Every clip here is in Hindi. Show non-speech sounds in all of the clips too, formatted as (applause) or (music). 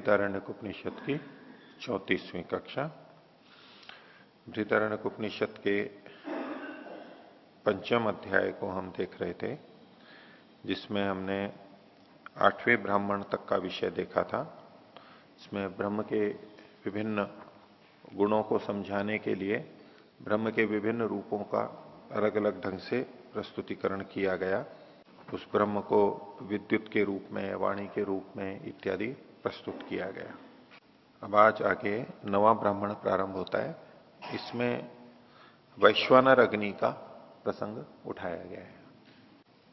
बृहदारण्य उपनिषद की चौतीसवीं कक्षा। बृहदारण्य उपनिषद के पंचम अध्याय को हम देख रहे थे, जिसमें हमने आठवें ब्राह्मण तक का विषय देखा था। इसमें ब्रह्म के विभिन्न गुणों को समझाने के लिए ब्रह्म के विभिन्न रूपों का अलग अलग ढंग से प्रस्तुतिकरण किया गया। उस ब्रह्म को विद्युत के रूप में, वाणी के रूप में इत्यादि प्रस्तुत किया गया। अब आज आगे नवा ब्राह्मण प्रारंभ होता है। इसमें वैश्वानर अग्नि का प्रसंग उठाया गया है।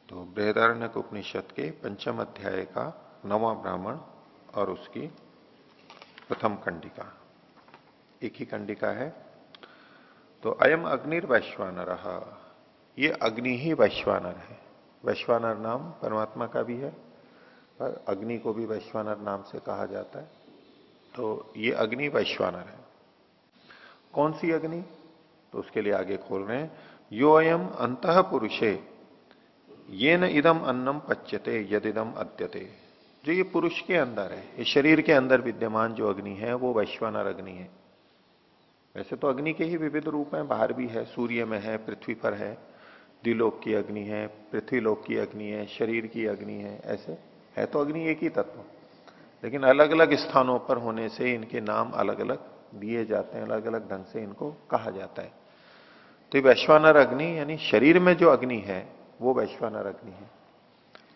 तो बृहदारण्य उपनिषद के पंचम अध्याय का नवा ब्राह्मण और उसकी प्रथम कंडिका एक ही कंडिका है। तो अयम अग्निर्वैश्वानर ये अग्नि ही वैश्वानर है। वैश्वानर नाम परमात्मा का भी है। पर अग्नि को भी वैश्वानर नाम से कहा जाता है। तो ये अग्नि वैश्वानर है। कौन सी अग्नि? तो उसके लिए आगे खोल रहे हैं। यो अयम अंत पुरुषे, ये न इदम अन्नम पच्यते यदिदम अद्यते। जो ये पुरुष के अंदर है, ये शरीर के अंदर विद्यमान जो अग्नि है, वो वैश्वानर अग्नि है। वैसे तो अग्नि के ही विविध रूप हैं, बाहर भी है, सूर्य में है, पृथ्वी पर है, द्विलोक की अग्नि है, पृथ्वीलोक की अग्नि है, शरीर की अग्नि है, ऐसे। है तो अग्नि एक ही तत्व। लेकिन अलग अलग स्थानों पर होने से इनके नाम अलग अलग दिए जाते हैं अलग अलग ढंग से इनको कहा जाता है। तो ये वैश्वानर अग्नि, यानी शरीर में जो अग्नि है, वो वैश्वानर अग्नि है।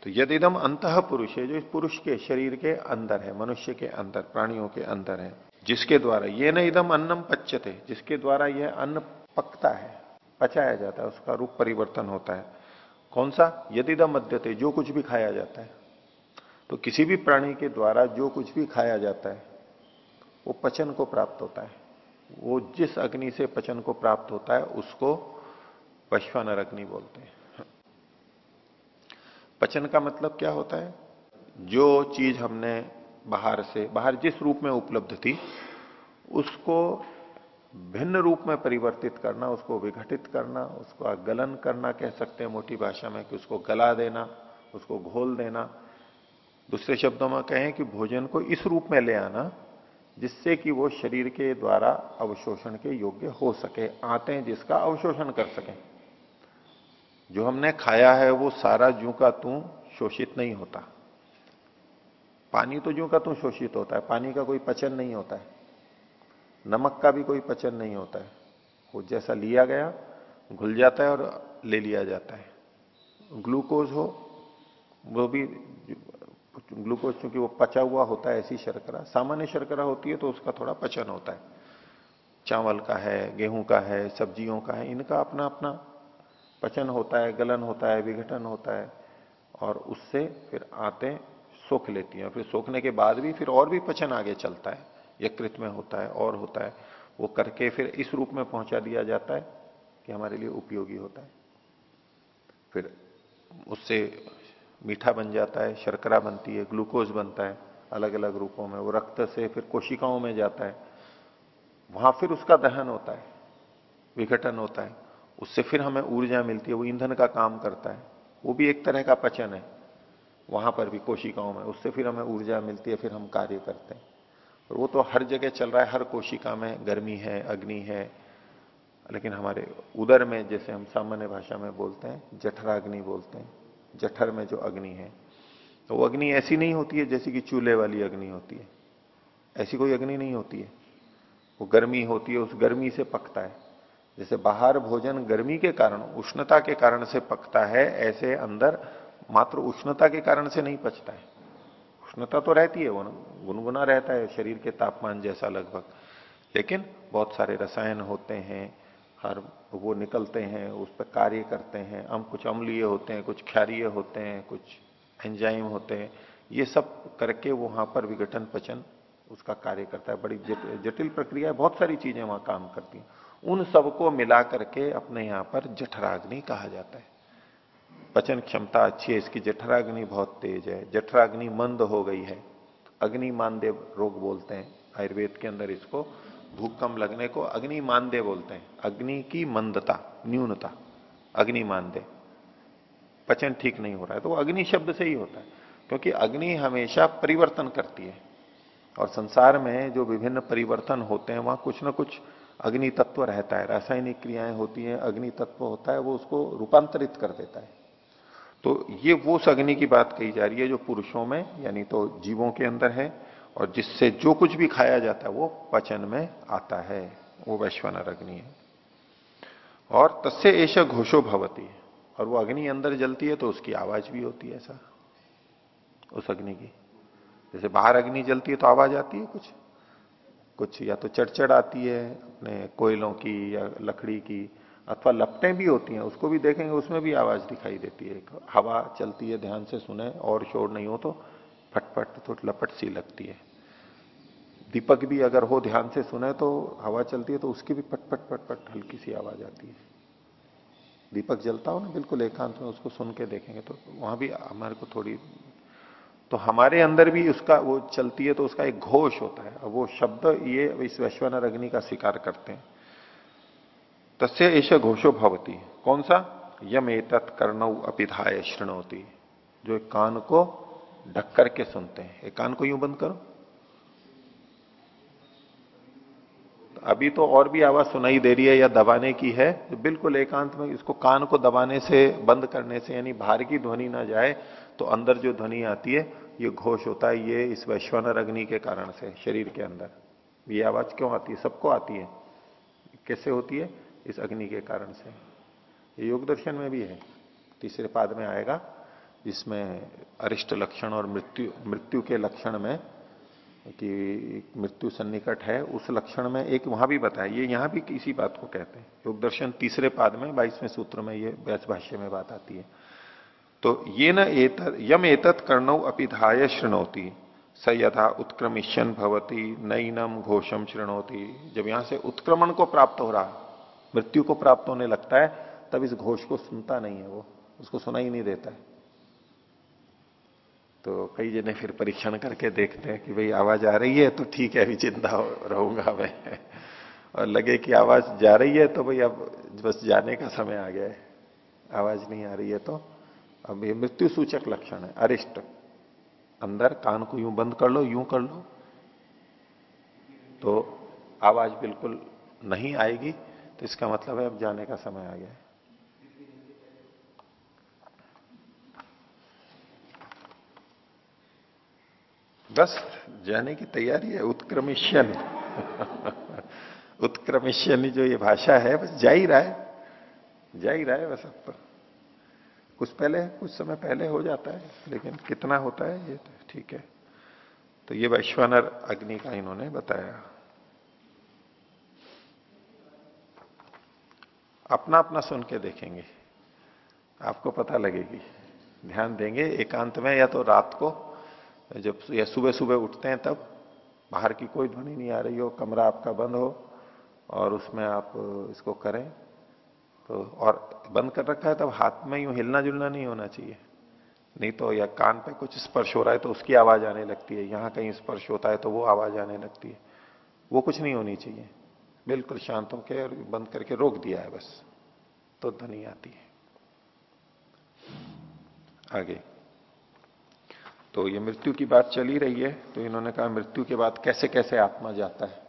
तो यदि अंत पुरुष है, जो इस पुरुष के शरीर के अंदर है, मनुष्य के अंदर, प्राणियों के अंदर है, जिसके द्वारा ये न इदम अन्नम पच्यते, जिसके द्वारा यह अन्न पकता है, पचाया जाता है, उसका रूप परिवर्तन होता है। कौन सा? यदिदम मध्यते जो कुछ भी खाया जाता है। तो किसी भी प्राणी के द्वारा जो कुछ भी खाया जाता है, वो पचन को प्राप्त होता है। वो जिस अग्नि से पचन को प्राप्त होता है, उसको वैश्वानर अग्नि बोलते हैं। पचन का मतलब क्या होता है? जो चीज़ हमने बाहर से, बाहर जिस रूप में उपलब्ध थी, उसको भिन्न रूप में परिवर्तित करना, उसको विघटित करना, उसको गलन करना, कह सकते हैं मोटी भाषा में कि उसको गला देना, उसको घोल देना दूसरे शब्दों में कहें कि भोजन को इस रूप में ले आना जिससे कि वो शरीर के द्वारा अवशोषण के योग्य हो सके, आते जिसका अवशोषण कर सके। जो हमने खाया है, वो सारा जू का तू शोषित नहीं होता। पानी तो जू का तू शोषित होता है, पानी का कोई पचन नहीं होता है। नमक का भी कोई पचन नहीं होता है। वो जैसा लिया गया, घुल जाता है और ले लिया जाता है। ग्लूकोज हो, वो भी ग्लूकोज चूँकि वो पचा हुआ होता है ऐसी शर्करा। सामान्य शर्करा होती है तो उसका थोड़ा पचन होता है। चावल का है, गेहूँ का है, सब्जियों का है, इनका अपना अपना पचन होता है, गलन होता है, विघटन होता है, और उससे फिर आते सोख लेती हैं। फिर सोखने के बाद भी फिर और भी पचन आगे चलता है। यकृत में होता है, और होता है। वो करके फिर इस रूप में पहुँचा दिया जाता है कि हमारे लिए उपयोगी होता है। फिर उससे मीठा बन जाता है, शर्करा बनती है, ग्लूकोज बनता है अलग अलग रूपों में, वो रक्त से फिर कोशिकाओं में जाता है। वहाँ फिर उसका दहन होता है, विघटन होता है, उससे फिर हमें ऊर्जा मिलती है, वो ईंधन का काम करता है। वो भी एक तरह का पचन है, वहाँ पर भी कोशिकाओं में, उससे फिर हमें ऊर्जा मिलती है, फिर हम कार्य करते हैं। और वो तो हर जगह चल रहा है, हर कोशिका में, गर्मी है, अग्नि है, लेकिन हमारे उदर में, जैसे हम सामान्य भाषा में बोलते हैं, जठराग्नि बोलते हैं जठर में जो अग्नि है तो वो अग्नि ऐसी नहीं होती है जैसे कि चूल्हे वाली अग्नि होती है। ऐसी कोई अग्नि नहीं होती है। वो गर्मी होती है, उस गर्मी से पकता है। जैसे बाहर भोजन गर्मी के कारण, उष्णता के कारण से पकता है, ऐसे अंदर मात्र उष्णता के कारण से नहीं पचता है। उष्णता तो रहती है वो गुनगुना रहता है, शरीर के तापमान जैसा लगभग। लेकिन बहुत सारे रसायन होते हैं हर वो निकलते हैं, उस पर कार्य करते हैं। हम कुछ अम्लीय होते हैं, कुछ क्षारीय होते हैं, कुछ एंजाइम होते हैं। ये सब करके वो वहाँ पर विघटन पचन उसका कार्य करता है। बड़ी जटिल प्रक्रिया है। बहुत सारी चीज़ें वहाँ काम करती हैं। उन सबको मिला करके अपने यहाँ पर जठराग्नि कहा जाता है। पचन क्षमता अच्छी है, इसकी जठराग्नि बहुत तेज है। जठराग्नि मंद हो गई है। अग्नि मानदेव रोग बोलते हैं, आयुर्वेद के अंदर इसको। भूख कम लगने को अग्नि मानदेव बोलते हैं। अग्नि की मंदता, न्यूनता, अग्नि मानदेव पचन ठीक नहीं हो रहा है तो अग्नि शब्द से ही होता है, क्योंकि अग्नि हमेशा परिवर्तन करती है। और संसार में जो विभिन्न परिवर्तन होते हैं, वहाँ कुछ ना कुछ अग्नि तत्व रहता है। रासायनिक क्रियाएँ होती हैं, अग्नि तत्व होता है, वो उसको रूपांतरित कर देता है। तो ये वो अग्नि की बात कही जा रही है जो पुरुषों में, यानी तो जीवों के अंदर है और जिससे जो कुछ भी खाया जाता है, वो पचन में आता है। वो वैश्वानर अग्नि है। और तस्य ऐसा घोषो भवती। है और वो अग्नि अंदर जलती है तो उसकी आवाज़ भी होती है ऐसा। उस अग्नि की। जैसे बाहर अग्नि जलती है तो आवाज़ आती है कुछ। कुछ या तो चढ़चढ़ आती है अपने कोयलों की या लकड़ी की, अथवा लपटें भी होती हैं, उसको भी देखेंगे, उसमें भी आवाज़ दिखाई देती है। हवा चलती है, ध्यान से सुने, और शोर नहीं हो तो फटफट तो लपट सी लगती है। दीपक भी अगर हो ध्यान से सुने तो हवा चलती है तो उसकी भी पट पट पट पट हल्की सी आवाज़ आती है। दीपक जलता हो ना बिल्कुल एकांत में, उसको सुन के देखेंगे तो वहाँ भी हमारे को थोड़ी तो हमारे अंदर भी उसका वो चलती है तो उसका एक घोष होता है। वो शब्द ये इस वैश्वानर अग्नि का स्वीकार करते हैं। तस्य ऐश घोषो भवती। कौन सा? यम एतत् कर्णव अपिधाय श्रृणोती जो कान को ढक करके सुनते हैं। एक कान को यूँ बंद करो। तो अभी तो और भी आवाज़ सुनाई दे रही है या दबाने की है तो बिल्कुल एकांत में इसको कान को दबाने से, बंद करने से, यानी बाहर की ध्वनि ना जाए तो अंदर जो ध्वनि आती है, ये घोष होता है, ये इस वैश्वानर अग्नि के कारण से, शरीर के अंदर। ये आवाज़ क्यों आती है? सबको आती है। कैसे होती है? इस अग्नि के कारण से। ये योग दर्शन में भी है। तीसरे पाद में आएगा। जिसमें अरिष्ट लक्षण और मृत्यु मृत्यु के लक्षण में कि मृत्यु सन्निकट है, उस लक्षण में एक वहाँ भी बताया, ये यहाँ भी इसी बात को कहते हैं। योग दर्शन तीसरे पाद में, बाईसवें सूत्र में ये व्यास भाष्य में बात आती है। तो ये न एत यम एतत् कर्णव अपिधाय श्रृणोती स यथा उत्क्रमिशन भवती नईनम घोषम श्रृणोती जब यहाँ से उत्क्रमण को प्राप्त हो रहा, मृत्यु को प्राप्त होने लगता है, तब इस घोष को सुनता नहीं है वो, उसको सुना नहीं देता है। तो कई जने फिर परीक्षण करके देखते हैं कि भाई आवाज़ आ रही है तो ठीक है, अभी चिंता रहूँगा मैं। और लगे कि आवाज़ जा रही है तो भाई अब बस जाने का समय आ गया है। आवाज़ नहीं आ रही है तो अब ये मृत्यु सूचक लक्षण है, अरिष्ट। अंदर कान को यूँ बंद कर लो, यूँ कर लो तो आवाज़ बिल्कुल नहीं आएगी तो इसका मतलब है अब जाने का समय आ गया बस, जाने की तैयारी है उत्क्रमिशन उत्क्रमिशन जो ये भाषा है, बस जा ही रहा है। जा ही रहा है बस अब तो। कुछ पहले, कुछ समय पहले हो जाता है, लेकिन कितना होता है, ये तो ठीक है। तो ये वैश्वानर अग्नि का इन्होंने बताया। अपना अपना सुन के देखेंगे। आपको पता लगेगी। ध्यान देंगे, एकांत में या तो रात को। जब या सुबह सुबह उठते हैं तब बाहर की कोई ध्वनि नहीं आ रही हो, कमरा आपका बंद हो और उसमें आप इसको करें तो और बंद कर रखा है तब हाथ में यूँ हिलना जुलना नहीं होना चाहिए। नहीं तो या कान पे कुछ स्पर्श हो रहा है तो उसकी आवाज़ आने लगती है, यहाँ कहीं स्पर्श होता है तो वो आवाज़ आने लगती है। वो कुछ नहीं होनी चाहिए। बिल्कुल शांत होकर और बंद करके रोक दिया है बस तो ध्वनि आती है। आगे। तो ये मृत्यु की बात चली रही है तो इन्होंने कहा, मृत्यु के बाद कैसे कैसे आत्मा जाता है?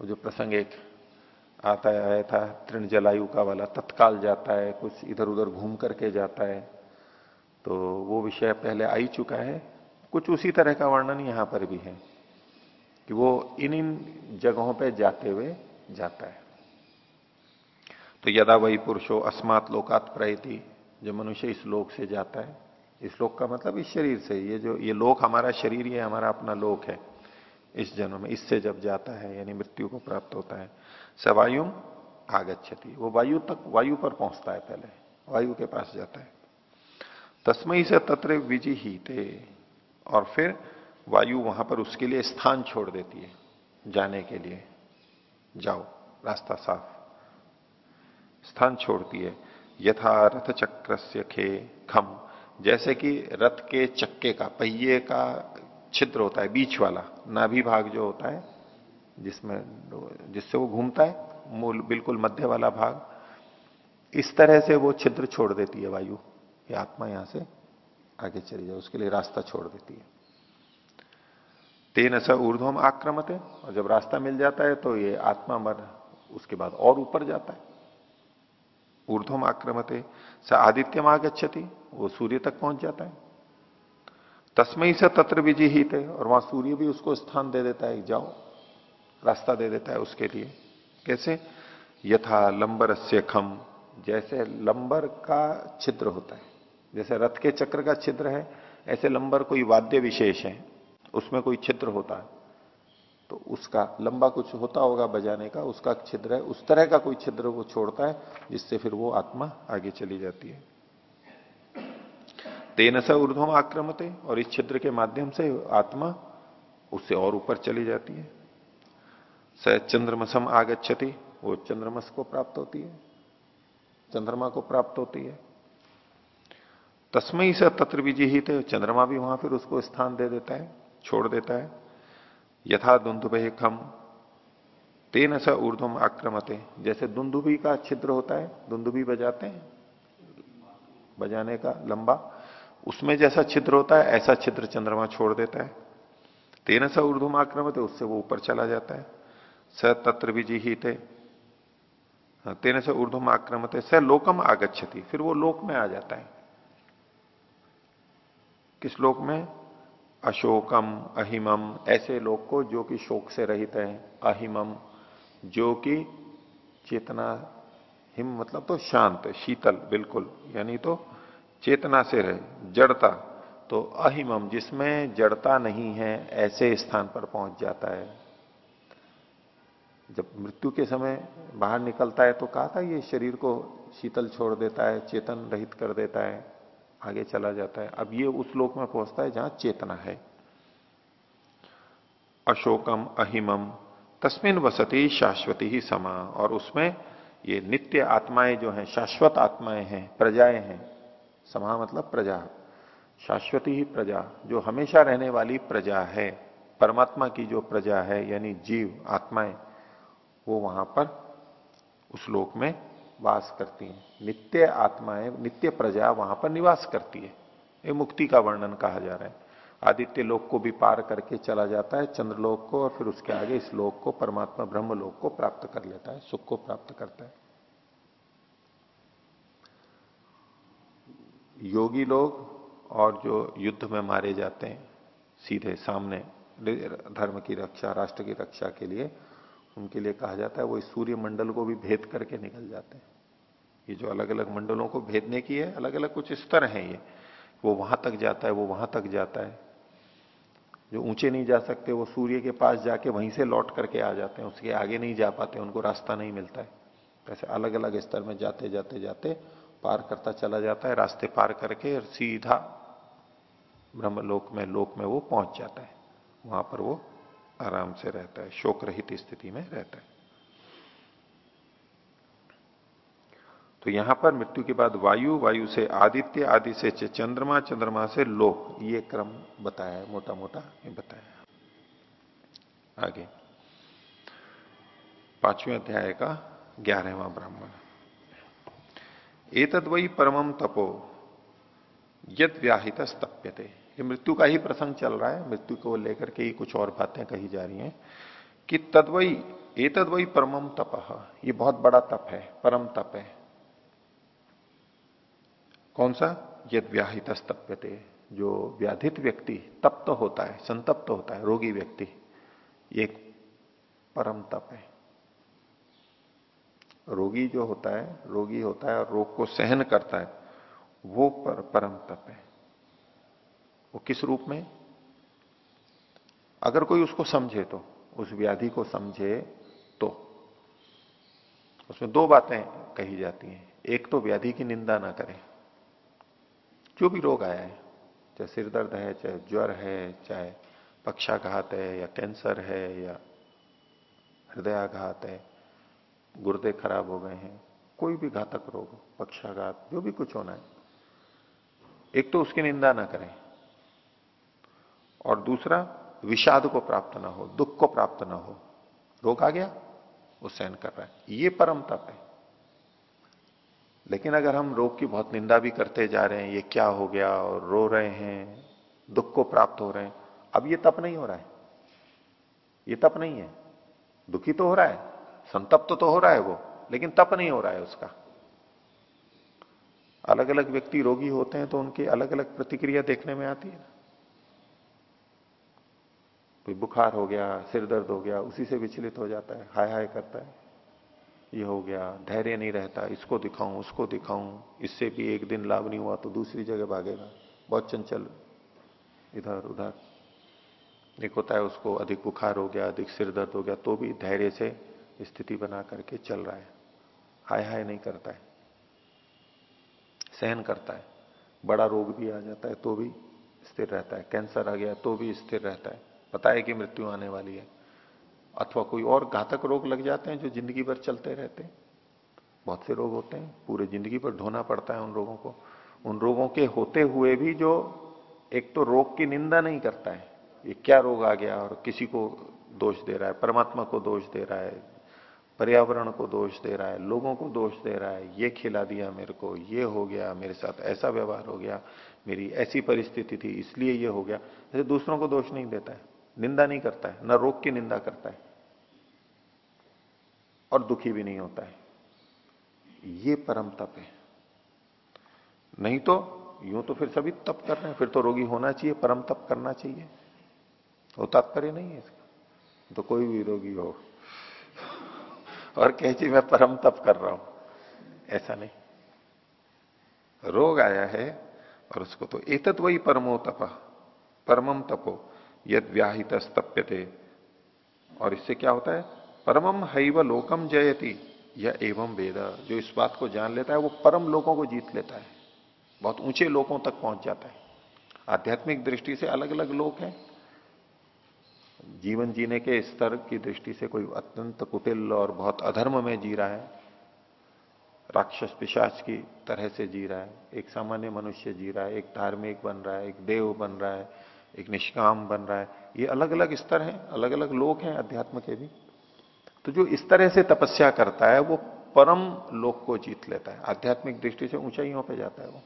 वो जो प्रसंग एक आता आया था तृण जलायु का वाला, तत्काल जाता है, कुछ इधर उधर घूम करके जाता है तो वो विषय पहले आ ही चुका है। कुछ उसी तरह का वर्णन यहाँ पर भी है कि वो इन इन जगहों पे जाते हुए जाता है। तो यदा वही पुरुषो अस्मात प्रयति, जो मनुष्य इस लोक से जाता है इस लोक का मतलब इस शरीर से, ये जो, ये लोक हमारा शरीर, ये हमारा अपना लोक है, इस जन्म में, इससे जब जाता है, यानी मृत्यु को प्राप्त होता है सवायु आगच्छति। वो वायु तक, वायु पर पहुँचता है पहले, वायु के पास जाता है। तस्मई से तत्र विजि ही थे और फिर वायु वहाँ पर उसके लिए स्थान छोड़ देती है, जाने के लिए। जाओ, रास्ता साफ़। स्थान छोड़ती है। यथा रथ चक्र से खे खम जैसे कि रथ के चक्के का, पहिए का छिद्र होता है, बीच वाला, नाभि भाग जो होता है, जिसमें जिससे वो घूमता है, मूल, बिल्कुल मध्य वाला भाग, इस तरह से वो छिद्र छोड़ देती है वायु, ये आत्मा यहाँ से आगे चली जाए, उसके लिए रास्ता छोड़ देती है। तेन स आक्रमत है और जब रास्ता मिल जाता है तो ये आत्मा मर, उसके बाद और ऊपर जाता है। ऊर्ध्वम आक्रमते, स आदित्यम आगच्छति वो सूर्य तक पहुँच जाता है। तस्मय से तत्र विजी ही है और वहाँ सूर्य भी उसको स्थान दे देता है, जाओ, रास्ता दे देता है उसके लिए। कैसे? यथा लंबर से खम जैसे लंबर का छिद्र होता है। जैसे रथ के चक्र का छिद्र है, ऐसे लंबर कोई वाद्य विशेष है, उसमें कोई छिद्र होता है। तो उसका लंबा कुछ होता होगा बजाने का, उसका छिद्र है, उस तरह का कोई छिद्र वो छोड़ता है, जिससे फिर वो आत्मा आगे चली जाती है। तेन स ऊर्ध्वम आक्रमते और इस छिद्र के माध्यम से आत्मा उससे और ऊपर चली जाती है। स चंद्रमसम आगच्छति, वो चंद्रमस को प्राप्त होती है। चंद्रमा को प्राप्त होती है। तस्मय से तत्र विजिहित, चंद्रमा भी वहाँ फिर उसको स्थान दे देता है, छोड़ देता है। यथा दुंदुभे खम तेन स ऊर्धम आक्रमते। जैसे दुंदुभी का छिद्र होता है, दुंदुभी बजाते हैं, बजाने का लंबा। उसमें जैसा छिद्र होता है, ऐसा छिद्र चंद्रमा छोड़ देता है। तेन स ऊर्धम आक्रमते, उससे वो ऊपर चला जाता है। स तत्र विजिहित। तेन से ऊर्धम आक्रमते, स लोकम आगच्छति, फिर वो लोक में आ जाता है। किस लोक में? अशोकम, अहिमम, ऐसे लोग को जो कि शोक से रहित है। अहिमम, जो कि चेतना, हिम मतलब तो शांत, शीतल, बिल्कुल, यानी तो चेतना से रहे, जड़ता तो अहिमम, जिसमें जड़ता नहीं है, ऐसे स्थान पर पहुँच जाता है। जब मृत्यु के समय बाहर निकलता है तो कहा था, ये शरीर को शीतल छोड़ देता है, चेतन रहित कर देता है, आगे चला जाता है। अब ये उस लोक में पहुँचता है, जहाँ चेतना है। अशोकम, अहिमम, तस्मिन वसती शाश्वती ही समा, और उसमें ये नित्य आत्माएँ जो हैं, शाश्वत आत्माएँ हैं, प्रजाएँ हैं समा मतलब प्रजा, शाश्वती ही प्रजा, जो हमेशा रहने वाली प्रजा है, परमात्मा की जो प्रजा है, यानी जीव, आत्माएँ, वो वहाँ पर उस लोक में वास करती हैं। नित्य आत्माएँ, नित्य प्रजा वहाँ पर निवास करती है। ये मुक्ति का वर्णन कहा जा रहा है। आदित्य लोक को भी पार करके चला जाता है, चंद्रलोक को, और फिर उसके आगे इस लोक को, परमात्मा ब्रह्म लोक को प्राप्त कर लेता है, सुख को प्राप्त करता है। योगी लोग और जो युद्ध में मारे जाते हैं, सीधे सामने धर्म की रक्षा, राष्ट्र की रक्षा के लिए, उनके लिए कहा जाता है वो इस सूर्य मंडल को भी भेद करके निकल जाते हैं। ये जो अलग अलग मंडलों को भेदने की है अलग अलग कुछ स्तर हैं ये। वो वहाँ तक जाता है, वो वहाँ तक जाता है। जो ऊँचे नहीं जा सकते, वो सूर्य के पास जाके वहीं से लौट करके आ जाते हैं, उसके आगे नहीं जा पाते, उनको रास्ता नहीं मिलता है। ऐसे अलग अलग स्तर में जाते जाते जाते पार करता चला जाता है, रास्ते पार करके और सीधा ब्रह्मलोक में, लोक में वो पहुँच जाता है। वहाँ पर वो आराम से रहता है शोक रहित स्थिति में रहता है। तो यहाँ पर मृत्यु के बाद वायु वायु से आदित्य, आदि से चंद्रमा चंद्रमा से लोक ये क्रम बताया है मोटा मोटा ये बताया आगे, पाँचवें अध्याय का ग्यारहवा ब्राह्मण। एतद वही परमम तपो, यद व्याहित स्तप्यते ये मृत्यु का ही प्रसंग चल रहा है, मृत्यु को लेकर के ही कुछ और बातें कही जा रही हैं, कि तदवई एतद वही परमम तप, ये बहुत बड़ा तप है, परम तप है। कौन सा? यद व्याहित स्तप्यते जो व्याधित व्यक्ति, तप्त तो होता है, संतप्त तो होता है, रोगी व्यक्ति एक परम तप है। रोगी जो होता है रोगी होता है और रोग को सहन करता है वो पर, परम तप है। वो किस रूप में? अगर कोई उसको समझे तो उस व्याधि को समझे तो। उसमें दो बातें कही जाती हैं। एक तो व्याधि की निंदा ना करें। जो भी रोग आया है चाहे सिर दर्द है चाहे ज्वर है चाहे पक्षाघात है या कैंसर है या हृदयाघात है गुर्दे खराब हो गए हैं, कोई भी घातक रोग, पक्षाघात, जो भी कुछ होना है, एक तो उसकी निंदा ना करें। और दूसरा, विषाद को प्राप्त ना हो, दुख को प्राप्त ना हो। रोग आ गया, वो सहन कर रहा है। ये परम तप है। लेकिन अगर हम रोग की बहुत निंदा भी करते जा रहे हैं, ये क्या हो गया और रो रहे हैं, दुख को प्राप्त हो रहे हैं, अब ये तप नहीं हो रहा है। ये तप नहीं है। दुखी तो हो रहा है। संतप्त तो, हो रहा है वो लेकिन तप नहीं हो रहा है उसका। अलग अलग व्यक्ति रोगी होते हैं तो उनकी अलग अलग प्रतिक्रिया देखने में आती है ना। कोई बुखार हो गया सिर दर्द हो गया उसी से विचलित हो जाता है हाय हाय करता है। ये हो गया धैर्य नहीं रहता इसको दिखाऊँ उसको दिखाऊँ इससे भी एक दिन लाभ नहीं हुआ तो दूसरी जगह भागेगा। बहुत चंचल इधर उधर। एक होता है उसको अधिक बुखार हो गया अधिक सिर दर्द हो गया तो भी धैर्य से स्थिति बना करके चल रहा है। हाय हाय नहीं करता है। सहन करता है। बड़ा रोग भी आ जाता है तो भी स्थिर रहता है। कैंसर आ गया तो भी स्थिर रहता है। पता है कि मृत्यु आने वाली है। अथवा कोई और घातक रोग लग जाते हैं जो ज़िंदगी भर चलते रहते हैं। बहुत से रोग होते हैं। पूरे ज़िंदगी पर ढोना पड़ता है उन रोगों को। उन रोगों के होते हुए भी जो एक तो रोग की निंदा नहीं करता है। ये क्या रोग आ गया और किसी को दोष दे रहा है? परमात्मा को दोष दे रहा है। पर्यावरण को दोष दे रहा है, लोगों को दोष दे रहा है, ये खिला दिया मेरे को, ये हो गया, मेरे साथ ऐसा व्यवहार हो गया, मेरी ऐसी परिस्थिति थी, इसलिए ये हो गया। जैसे दूसरों को दोष नहीं देता है, निंदा नहीं करता है, न रोग की निंदा करता है, और दुखी भी नहीं होता है। ये परम तप है। नहीं तो यूँ तो फिर सभी तप कर रहे हैं, फिर तो रोगी होना चाहिए, परम तप करना चाहिए। वो तात्पर्य नहीं है इसका। तो कोई भी रोगी हो और कह जी मैं परम तप कर रहा हूँ। ऐसा नहीं। रोग आया है और उसको तो एतत वही परमो तप परमम तपो, यद व्याहित स्तप्यते और इससे क्या होता है? परमम हैव लोकम जयति यह एवं वेद। जो इस बात को जान लेता है, वो परम लोगों को जीत लेता है। बहुत ऊँचे लोगों तक पहुँच जाता है। आध्यात्मिक दृष्टि से अलग अलग लोग हैं। जीवन जीने के स्तर की दृष्टि से कोई अत्यंत कुटिल और बहुत अधर्म में जी रहा है, राक्षस पिशाच की तरह से जी रहा है, एक सामान्य मनुष्य जी रहा है, एक धार्मिक बन रहा है, एक देव बन रहा है, एक निष्काम बन रहा है, ये अलग अलग स्तर हैं अलग अलग लोग हैं अध्यात्म के भी। तो जो इस तरह से तपस्या करता है, वो परम लोक को जीत लेता है। आध्यात्मिक दृष्टि से ऊंचाइयों पर जाता है वो।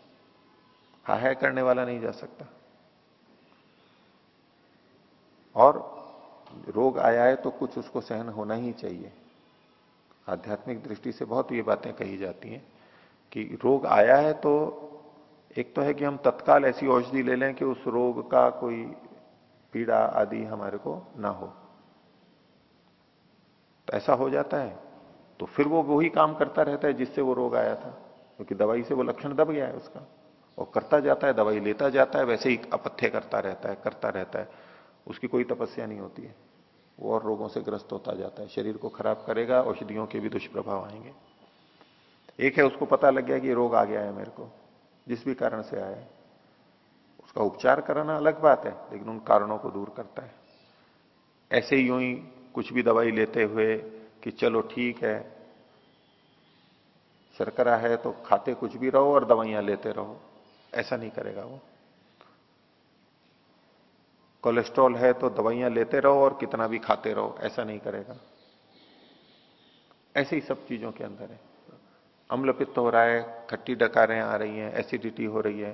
हाय करने वाला नहीं जा सकता। और रोग आया है तो कुछ उसको सहन होना ही चाहिए। आध्यात्मिक दृष्टि से बहुत ये बातें कही जाती हैं कि रोग आया है तो एक तो है कि हम तत्काल ऐसी औषधि ले लें कि उस रोग का कोई पीड़ा आदि हमारे को ना हो। तो ऐसा हो जाता है। तो फिर वो वही काम करता रहता है जिससे वो रोग आया था। क्योंकि दवाई से वो लक्षण दब गया है उसका। और करता जाता है, दवाई लेता जाता है, वैसे ही अपथ्य करता रहता है, करता रहता है। उसकी कोई तपस्या नहीं होती है। वो और रोगों से ग्रस्त होता जाता है। शरीर को खराब करेगा, औषधियों के भी दुष्प्रभाव आएँगे। एक है, उसको पता लग गया कि रोग आ गया है मेरे को। जिस भी कारण से आया है। उसका उपचार कराना अलग बात है, लेकिन उन कारणों को दूर करता है। ऐसे ही यूँ ही कुछ भी दवाई लेते हुए कि चलो ठीक है, शर्करा है तो खाते कुछ भी रहो और दवाइयाँ लेते रहो। ऐसा नहीं करेगा वो। कोलेस्ट्रॉल है तो दवाइयाँ लेते रहो और कितना भी खाते रहो, ऐसा नहीं करेगा। ऐसे ही सब चीज़ों के अंदर है। अम्ल पित्त हो रहा है, खट्टी डकारें आ रही हैं, एसिडिटी हो रही है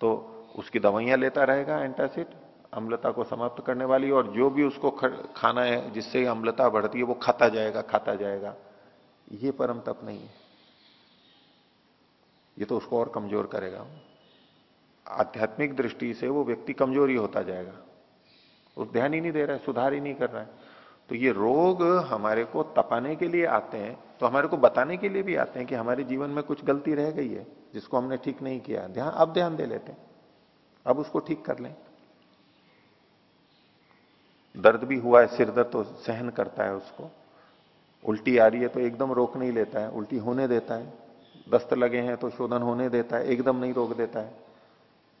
तो उसकी दवाइयाँ लेता रहेगा एंटासिड, अम्लता को समाप्त करने वाली, और जो भी उसको खाना है, जिससे अम्लता बढ़ती है, वो खाता जाएगा खाता जाएगा। ये परम तप नहीं है। ये तो उसको और कमज़ोर करेगा। आध्यात्मिक दृष्टि से वो व्यक्ति कमज़ोर ही होता जाएगा। उस ध्यान ही नहीं दे रहा है, सुधार ही नहीं कर रहा है। तो ये रोग हमारे को तपाने के लिए आते हैं तो हमारे को बताने के लिए भी आते हैं कि हमारे जीवन में कुछ गलती रह गई है, जिसको हमने ठीक नहीं किया। ध्यान, अब ध्यान दे लेते हैं। अब उसको ठीक कर लें। दर्द भी हुआ है, सिर दर्द तो सहन करता है उसको। उल्टी आ रही है तो एकदम रोक नहीं लेता है, उल्टी होने देता है। दस्त लगे हैं तो शोधन होने देता है, एकदम नहीं रोक देता है।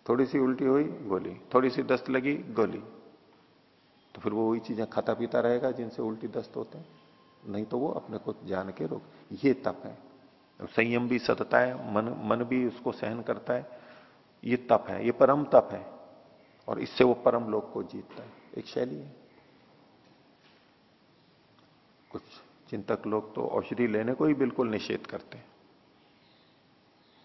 थोड़ी सी उल्टी हुई, गोली। थोड़ी सी दस्त लगी, गोली। तो फिर वो वही चीज़ें खाता पीता रहेगा जिनसे उल्टी दस्त होते हैं। नहीं तो वो अपने को जान के रोक। ये तप है। संयम भी सतता है, मन मन भी उसको सहन करता है। ये तप है, ये परम तप है। और इससे वो परम लोग को जीतता है। एक शैली है। कुछ चिंतक लोग तो औषधि लेने को ही बिल्कुल निषेध करते हैं।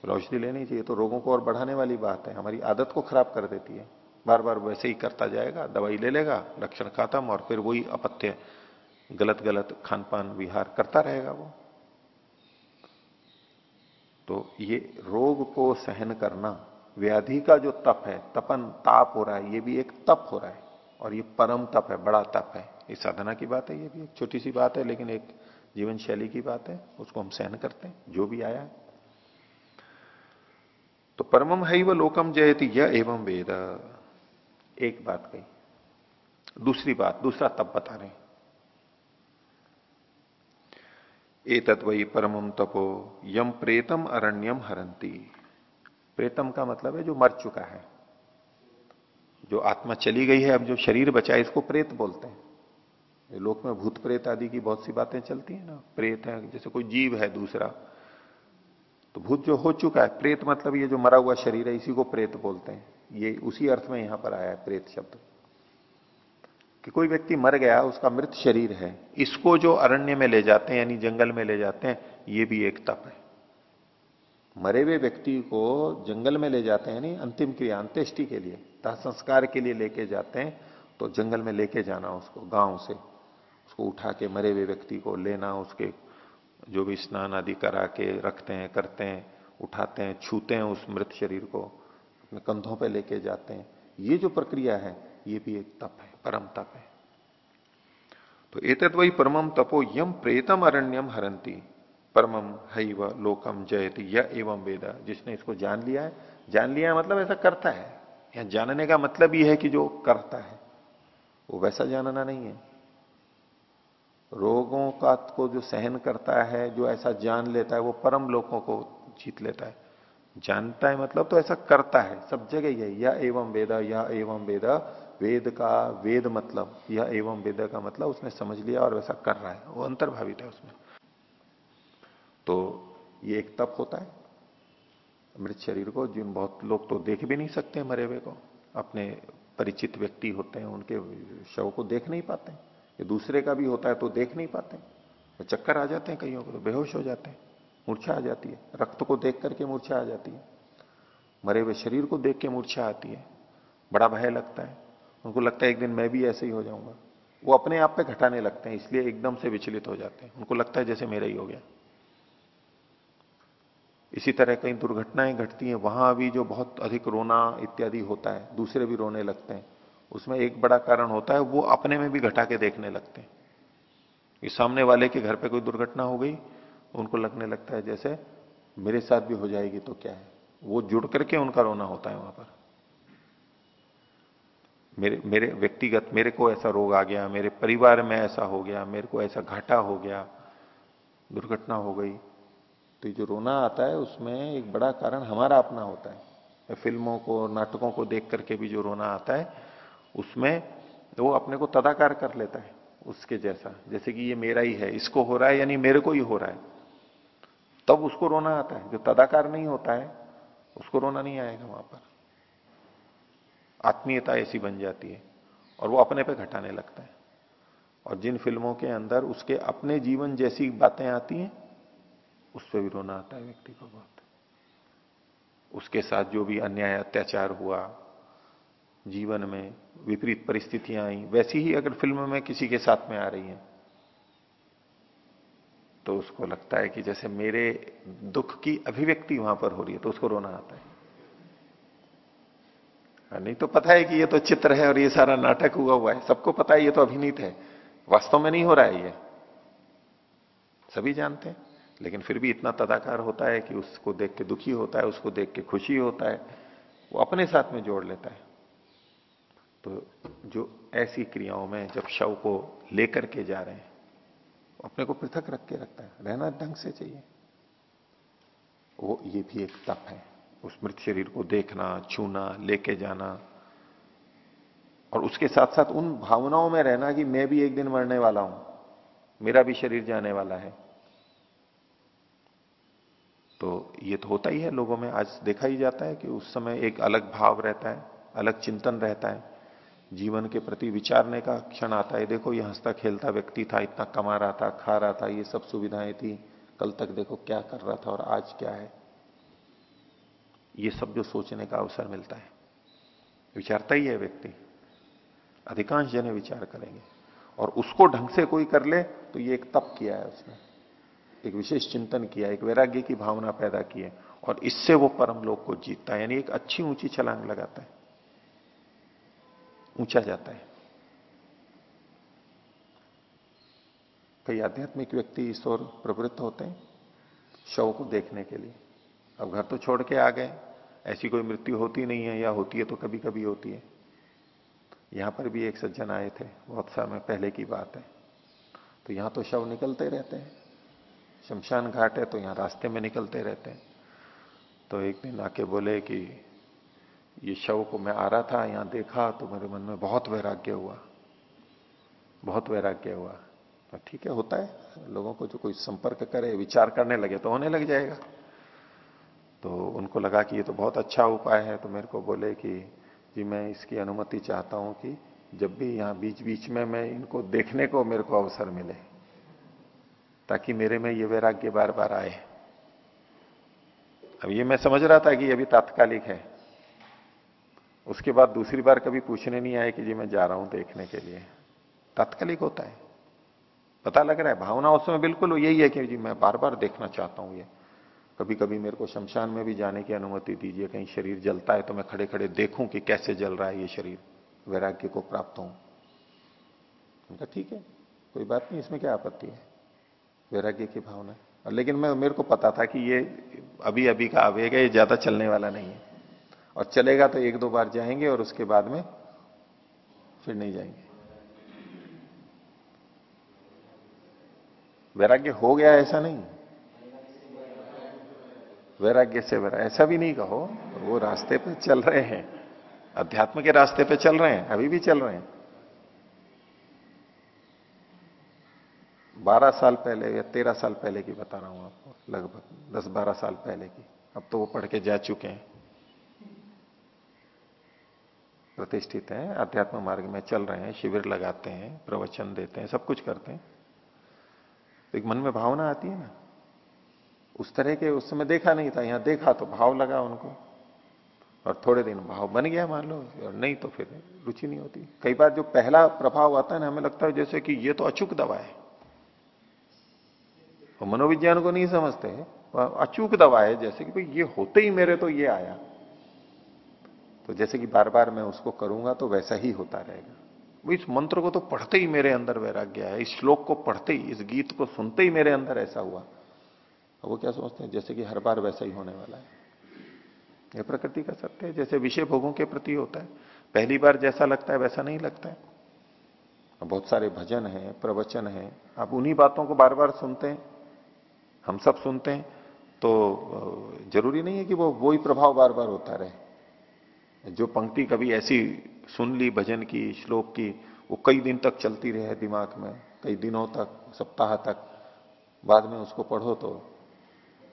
औषधि लेनी चाहिए तो रोगों को और बढ़ाने वाली बात है। हमारी आदत को खराब कर देती है। बार बार वैसे ही करता जाएगा, दवाई ले लेगा, लक्षण खत्म और फिर वही अपत्य गलत गलत खान पान विहार करता रहेगा वो। तो ये रोग को सहन करना, व्याधि का जो तप है, तपन, ताप हो रहा है, ये भी एक तप हो रहा है और ये परम तप है, बड़ा तप है। ये साधना की बात है, ये भी एक छोटी सी बात है, लेकिन एक जीवन शैली की बात है, उसको हम सहन करते हैं, जो भी आया। तो परमम है वह लोकम जयति यह एवं वेद। एक बात कही। दूसरी बात, दूसरा तप बता रहे ए तत्वई परमम तपो यम प्रेतम अरण्यम हरंती प्रेतम का मतलब है जो मर चुका है। जो आत्मा चली गई है, अब जो शरीर बचा है, इसको प्रेत बोलते हैं। लोक में भूत प्रेत आदि की बहुत सी बातें चलती है ना। प्रेत है, जैसे कोई जीव है दूसरा तो भूत जो हो चुका है, प्रेत मतलब ये जो मरा हुआ शरीर है, इसी को प्रेत बोलते हैं। ये उसी अर्थ में यहाँ पर आया है प्रेत शब्द। कि कोई व्यक्ति मर गया, उसका मृत शरीर है, इसको जो अरण्य में ले जाते हैं, यानी जंगल में ले जाते हैं, ये भी एक तप है। मरे हुए व्यक्ति को जंगल में ले जाते हैं, यानी अंतिम क्रिया, अंत्येष्टि के लिए दाह संस्कार के लिए लेके जाते हैं तो जंगल में लेके जाना उसको, गाँव से, उसको उठा के मरे हुए व्यक्ति को लेना, उसके जो भी स्नान आदि करा के रखते हैं, करते हैं, उठाते हैं, छूते हैं उस मृत शरीर को कंधों पे लेके जाते हैं। ये जो प्रक्रिया है, ये भी एक तप है, परम तप है। तो एतत वही परमम तपो यम प्रेतम अरण्यम हरंती परमम हई व लोकम जयति, य एवं वेदा। जिसने इसको जान लिया है, जान लिया है मतलब ऐसा करता है। या जानने का मतलब ये है कि जो करता है, वो वैसा जानना नहीं है। रोगों का को जो सहन करता है, जो ऐसा जान लेता है, वो परम लोगों को जीत लेता है। जानता है मतलब तो ऐसा करता है, सब जगह यही, या एवं वेदा, या एवं वेदा, वेद का वेद मतलब यह एवं वेद का मतलब उसने समझ लिया और वैसा कर रहा है, वो अंतर्भावित है उसमें। तो ये एक तप होता है, मृत शरीर को जिन बहुत लोग तो देख भी नहीं सकते मरे हुए को, अपने परिचित व्यक्ति होते हैं, उनके शव को देख नहीं पाते ये दूसरे का भी होता है तो देख नहीं पाते चक्कर आ जाते हैं कईयों को तो बेहोश हो जाते हैं। मूर्छा आ जाती है। रक्त को देख करके मूर्छा आ जाती है। मरे हुए शरीर को देख के मूर्छा आती है। बड़ा भय लगता है। उनको लगता है एक दिन मैं भी ऐसे ही हो जाऊँगा। वो अपने आप पे घटाने लगते हैं, इसलिए एकदम से विचलित हो जाते हैं। उनको लगता है जैसे मेरा ही हो गया। इसी तरह कई दुर्घटनाएँ घटती हैं। वहाँ भी जो बहुत अधिक रोना इत्यादि होता है, दूसरे भी रोने लगते हैं। उसमें एक बड़ा कारण होता है, वो अपने में भी घटा के देखने लगते हैं। इस सामने वाले के घर पे कोई दुर्घटना हो गई उनको लगने लगता है जैसे मेरे साथ भी हो जाएगी तो क्या है? वो जुड़ करके उनका रोना होता है वहाँ पर। मेरे मेरे व्यक्तिगत, मेरे को ऐसा रोग आ गया, मेरे परिवार में ऐसा हो गया, मेरे को ऐसा घाटा हो गया, दुर्घटना हो गई तो जो रोना आता है उसमें एक बड़ा कारण हमारा अपना होता है। फ़िल्मों को, नाटकों को देख करके भी जो रोना आता है, उसमें वो अपने को तदाकार कर लेता है, उसके जैसा। जैसे कि ये मेरा ही है, इसको हो रहा है यानी मेरे को ही हो रहा है। तब उसको रोना आता है। जो तदाकार नहीं होता है, उसको रोना नहीं आएगा वहाँ पर। आत्मीयता ऐसी बन जाती है और वो अपने पे घटाने लगता है। और जिन फ़िल्मों के अंदर उसके अपने जीवन जैसी बातें आती हैं, उस पर भी रोना आता है व्यक्ति को बहुत। उसके साथ जो भी अन्याय, अत्याचार हुआ, जीवन में विपरीत परिस्थितियाँ आई, वैसी ही अगर फ़िल्म में किसी के साथ में आ रही है तो उसको लगता है कि जैसे मेरे दुख की अभिव्यक्ति वहाँ पर हो रही है तो उसको रोना आता है। हाँ, नहीं तो पता है कि ये तो चित्र है और ये सारा नाटक हुआ हुआ है। सबको पता है ये तो अभिनीत है। वास्तव में नहीं हो रहा है ये। सभी जानते हैं। लेकिन फिर भी इतना तदाकार होता है कि उसको देख के दुखी होता है उसको देख के खुशी होता है। वो अपने साथ में जोड़ लेता है। तो जो ऐसी क्रियाओं में जब शव को लेकर के जा रहे हैं अपने को पृथक रख के रखता है। रहना ढंग से चाहिए। वो ये भी एक तप है। उस मृत शरीर को देखना, छूना, लेके जाना और उसके साथ साथ उन भावनाओं में रहना कि मैं भी एक दिन मरने वाला हूँ। मेरा भी शरीर जाने वाला है। तो ये तो होता ही है लोगों में। आज देखा ही जाता है कि उस समय एक अलग भाव रहता है, अलग चिंतन रहता है। जीवन के प्रति विचारने का क्षण आता है। देखो, ये हंसता खेलता व्यक्ति था, इतना कमा रहा था, खा रहा था, ये सब सुविधाएँ थी। कल तक देखो क्या कर रहा था और आज क्या है। ये सब जो सोचने का अवसर मिलता है। विचारता ही है व्यक्ति। अधिकांश जने विचार करेंगे। और उसको ढंग से कोई कर ले तो ये एक तप किया है उसने। एक विशेष चिंतन किया, एक वैराग्य की भावना पैदा की है। और इससे वो परम लोग को जीतता है, यानी एक अच्छी ऊँची छलांग लगाता है। ऊँचा जाता है। कई आध्यात्मिक व्यक्ति इस ओर प्रवृत्त होते हैं, शव को देखने के लिए। अब घर तो छोड़ के आ गए, ऐसी कोई मृत्यु होती नहीं है या होती है तो कभी कभी होती है। यहाँ पर भी एक सज्जन आए थे, बहुत समय पहले की बात है। तो यहाँ तो शव निकलते रहते हैं। शमशान घाट है तो यहाँ रास्ते में निकलते रहते हैं। तो एक दिन आके बोले कि ये शव को मैं आ रहा था, यहाँ देखा तो मेरे मन में बहुत वैराग्य हुआ। बहुत वैराग्य हुआ। तो ठीक है, होता है। लोगों को जो कोई संपर्क करे, विचार करने लगे तो होने लग जाएगा। तो उनको लगा कि ये तो बहुत अच्छा उपाय है। तो मेरे को बोले कि, जी, मैं इसकी अनुमति चाहता हूँ कि जब भी यहाँ बीच बीच में मैं इनको देखने को मेरे को अवसर मिले, ताकि मेरे में ये वैराग्य बार बार आए। अब ये मैं समझ रहा था कि ये भी तात्कालिक है। उसके बाद दूसरी बार कभी पूछने नहीं आए कि जी मैं जा रहा हूँ देखने के लिए। तात्कालिक होता है। पता लग रहा है, भावना उस समय बिल्कुल यही है कि जी मैं बार बार देखना चाहता हूँ ये। कभी कभी मेरे को शमशान में भी जाने की अनुमति दीजिए, कहीं शरीर जलता है तो मैं खड़े खड़े देखूँ कि कैसे जल रहा है ये शरीर, वैराग्य को प्राप्त हूँ। उनका ठीक है, कोई बात नहीं, इसमें क्या आपत्ति है? वैराग्य की भावना लेकिन मैं, मेरे को पता था कि ये अभी अभी का आवेग है, ये ज़्यादा चलने वाला नहीं है। और चलेगा तो एक दो बार जाएँगे और उसके बाद में फिर नहीं जाएँगे। वैराग्य हो गया ऐसा नहीं। वैराग्य से वैराग्य ऐसा भी नहीं कहो, वो रास्ते पे चल रहे हैं। अध्यात्म के रास्ते पे चल रहे हैं, अभी भी चल रहे हैं। बारह साल पहले या तेरह साल पहले की बता रहा हूँ आपको, लगभग दस बारह साल पहले की। अब तो वो पढ़ के जा चुके हैं। प्रतिष्ठित हैं, अध्यात्म मार्ग में चल रहे हैं, शिविर लगाते हैं, प्रवचन देते हैं, सब कुछ करते हैं। तो एक मन में भावना आती है ना? उस तरह के उस समय देखा नहीं था, यहाँ देखा तो भाव लगा उनको। और थोड़े दिन भाव बन गया, मान लो, और नहीं तो फिर रुचि नहीं होती। कई बार जो पहला प्रभाव आता है ना, हमें लगता है जैसे कि ये तो अचूक दवा है। और मनोविज्ञान को नहीं समझते अचूक दवा है, जैसे कि भाई ये होते ही मेरे तो ये आया। तो जैसे कि बार बार मैं उसको करूँगा तो वैसा ही होता रहेगा। वो इस मंत्र को तो पढ़ते ही मेरे अंदर वैराग्य है, इस श्लोक को पढ़ते ही, इस गीत को सुनते ही मेरे अंदर ऐसा हुआ। वो क्या सोचते हैं? जैसे कि हर बार वैसा ही होने वाला है। यह प्रकृति का सत्य है, जैसे विषय भोगों के प्रति होता है। पहली बार जैसा लगता है, वैसा नहीं लगता है। बहुत सारे भजन हैं, प्रवचन हैं। आप उन्हीं बातों को बार बार सुनते हैं, हम सब सुनते हैं तो ज़रूरी नहीं है कि वो वही प्रभाव बार बार होता रहे। जो पंक्ति कभी ऐसी सुन ली भजन की, श्लोक की, वो कई दिन तक चलती रहे दिमाग में, कई दिनों तक, सप्ताह तक। बाद में उसको पढ़ो तो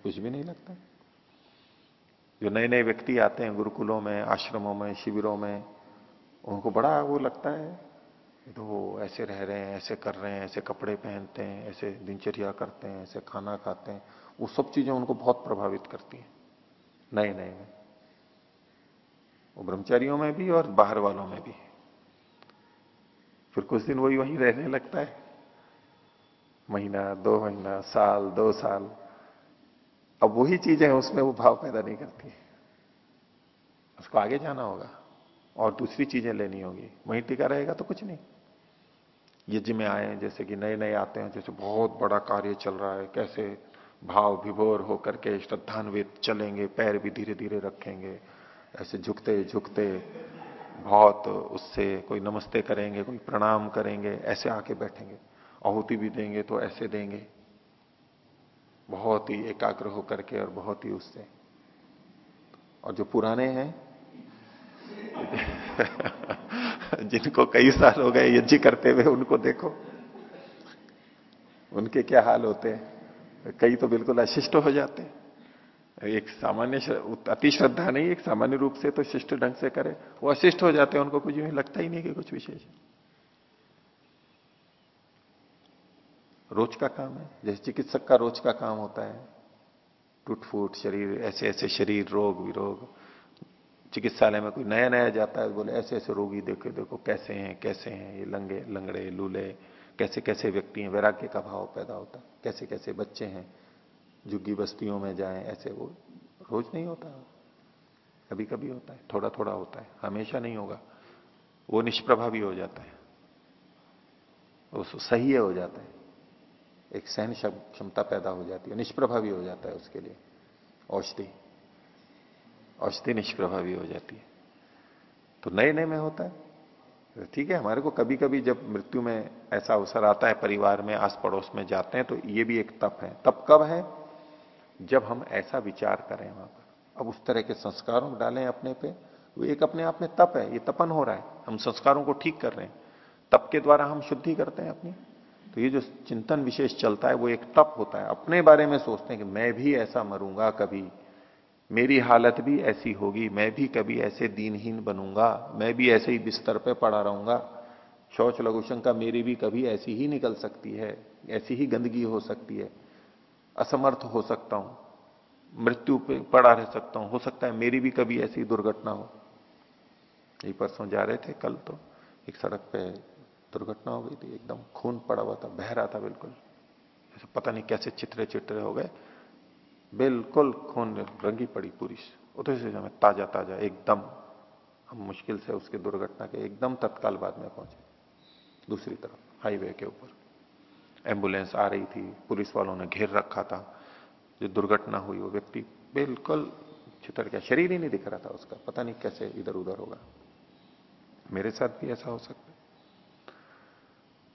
कुछ भी नहीं लगता। जो नए नए व्यक्ति आते हैं गुरुकुलों में, आश्रमों में, शिविरों में, उनको बड़ा वो लगता है तो वो ऐसे रह रहे हैं, ऐसे कर रहे हैं, ऐसे कपड़े पहनते हैं, ऐसे दिनचर्या करते हैं, ऐसे खाना खाते हैं। वो सब चीज़ें उनको बहुत प्रभावित करती हैं नए नए में। वो ब्रह्मचारियों में भी और बाहर वालों में भी। फिर कुछ दिन वही वही रहने लगता है। महीना, दो महीना, साल, दो साल। अब वही चीज़ें उसमें वो भाव पैदा नहीं करती। उसको आगे जाना होगा और दूसरी चीज़ें लेनी होगी। वहीं टिका रहेगा तो कुछ नहीं। यज्ञ में आए जैसे कि नए नए आते हैं, जैसे बहुत बड़ा कार्य चल रहा है। कैसे भाव विभोर होकर के श्रद्धान्वित चलेंगे, पैर भी धीरे धीरे रखेंगे। ऐसे झुकते झुकते, बहुत उससे कोई नमस्ते करेंगे, कोई प्रणाम करेंगे, ऐसे आके बैठेंगे। आहुति भी देंगे तो ऐसे देंगे। बहुत ही एकाग्र होकर के और बहुत ही उससे। और जो पुराने हैं, (laughs) जिनको कई साल हो गए, यज्ञ करते हुए उनको देखो। उनके क्या हाल होते हैं? कई तो बिल्कुल अशिष्ट हो जाते हैं। एक सामान्य अति श्रद्धा नहीं, एक सामान्य रूप से तो शिष्ट ढंग से करे। वो अशिष्ट हो जाते हैं, उनको कुछ भी लगता ही नहीं कि कुछ विशेष रोज का काम है। जैसे चिकित्सक का रोज का काम होता है। टूट फूट, शरीर ऐसे ऐसे शरीर, रोग, विरोग। चिकित्सालय में कोई नया नया जाता है, बोले ऐसे ऐसे रोगी देखो देखो, कैसे हैं कैसे हैं, ये लंगे, लंगड़े, लूले कैसे कैसे व्यक्ति हैं, वैराग्य का भाव पैदा होता है कैसे कैसे बच्चे हैं झुग्गी बस्तियों में जाएँ, ऐसे वो रोज नहीं होता। कभी कभी होता है थोड़ा थोड़ा होता है, हमेशा नहीं होगा। वो निष्प्रभावी हो जाता है। वो सही हो जाता है। एक सहन क्षमता पैदा हो जाती है, निष्प्रभावी हो जाता है उसके लिए। औषधि। औषधि निष्प्रभावी हो जाती है। तो नए नए में होता है। ठीक है, हमारे को कभी कभी जब मृत्यु में ऐसा अवसर आता है, परिवार में आस पड़ोस में जाते हैं तो ये भी एक तप है। तप कब है? जब हम ऐसा विचार करें वहाँ पर। अब उस तरह के संस्कारों डालें अपने पे। वो एक अपने आप में तप है, ये तपन हो रहा है। हम संस्कारों को ठीक कर रहे हैं। तप के द्वारा हम शुद्धि करते हैं अपनी। तो ये जो चिंतन विशेष चलता है, वो एक तप होता है। अपने बारे में सोचते हैं कि मैं भी ऐसा मरूँगा कभी। मेरी हालत भी ऐसी होगी, मैं भी कभी ऐसे दीनहीन बनूँगा, मैं भी ऐसे ही बिस्तर पे पड़ा रहूँगा। शौच लघुशंका मेरी भी कभी ऐसी ही निकल सकती है, ऐसी ही गंदगी हो सकती है। असमर्थ हो सकता हूँ, मृत्यु पे पड़ा रह सकता हूँ। हो सकता है मेरी भी कभी ऐसी दुर्घटना हो। ये परसों जा रहे थे, कल तो एक सड़क पे दुर्घटना हो गई थी, एकदम खून पड़ा हुआ था, बह रहा था बिल्कुल। पता नहीं कैसे चित्रे चित्रे हो गए। बिल्कुल खून रंगी पड़ी पूरी, उधर से हमें ताज़ा ताज़ा, एकदम, हम मुश्किल से उसके दुर्घटना के एकदम तत्काल बाद में पहुँचे, दूसरी तरफ़, हाईवे के ऊपर। एंबुलेंस आ रही थी, पुलिस वालों ने घेर रखा था। जो दुर्घटना हुई, वो व्यक्ति बिल्कुल छितर गया। शरीर ही नहीं दिख रहा था उसका, पता नहीं कैसे इधर उधर होगा। मेरे साथ भी ऐसा हो सकता है।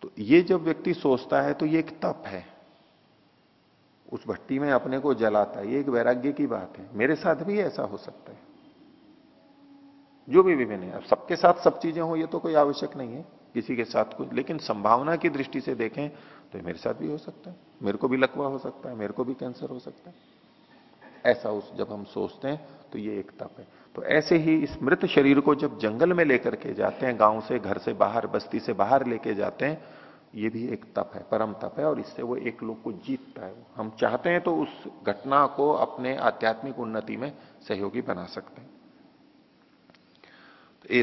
तो ये जब व्यक्ति सोचता है तो ये एक तप है। उस भट्टी में अपने को जलाता है, ये एक वैराग्य की बात है। मेरे साथ भी ऐसा हो सकता है। जो भी विभिन्न है, अब सबके साथ सब चीज़ें हो, ये तो कोई आवश्यक नहीं है, किसी के साथ कुछ। लेकिन संभावना की दृष्टि से देखें तो मेरे साथ भी हो सकता है। मेरे को भी लकवा हो सकता है। मेरे को भी कैंसर हो सकता है। ऐसा उस जब हम सोचते हैं तो ये एक तप है। तो ऐसे ही इस मृत शरीर को जब जंगल में लेकर के जाते हैं, गाँव से, घर से, बाहर, बस्ती से बाहर लेके जाते हैं, ये भी एक तप है, परम तप है, और इससे वो एक लोग को जीतता है हम चाहते हैं तो उस घटना को अपने आध्यात्मिक उन्नति में सहयोगी बना सकते हैं।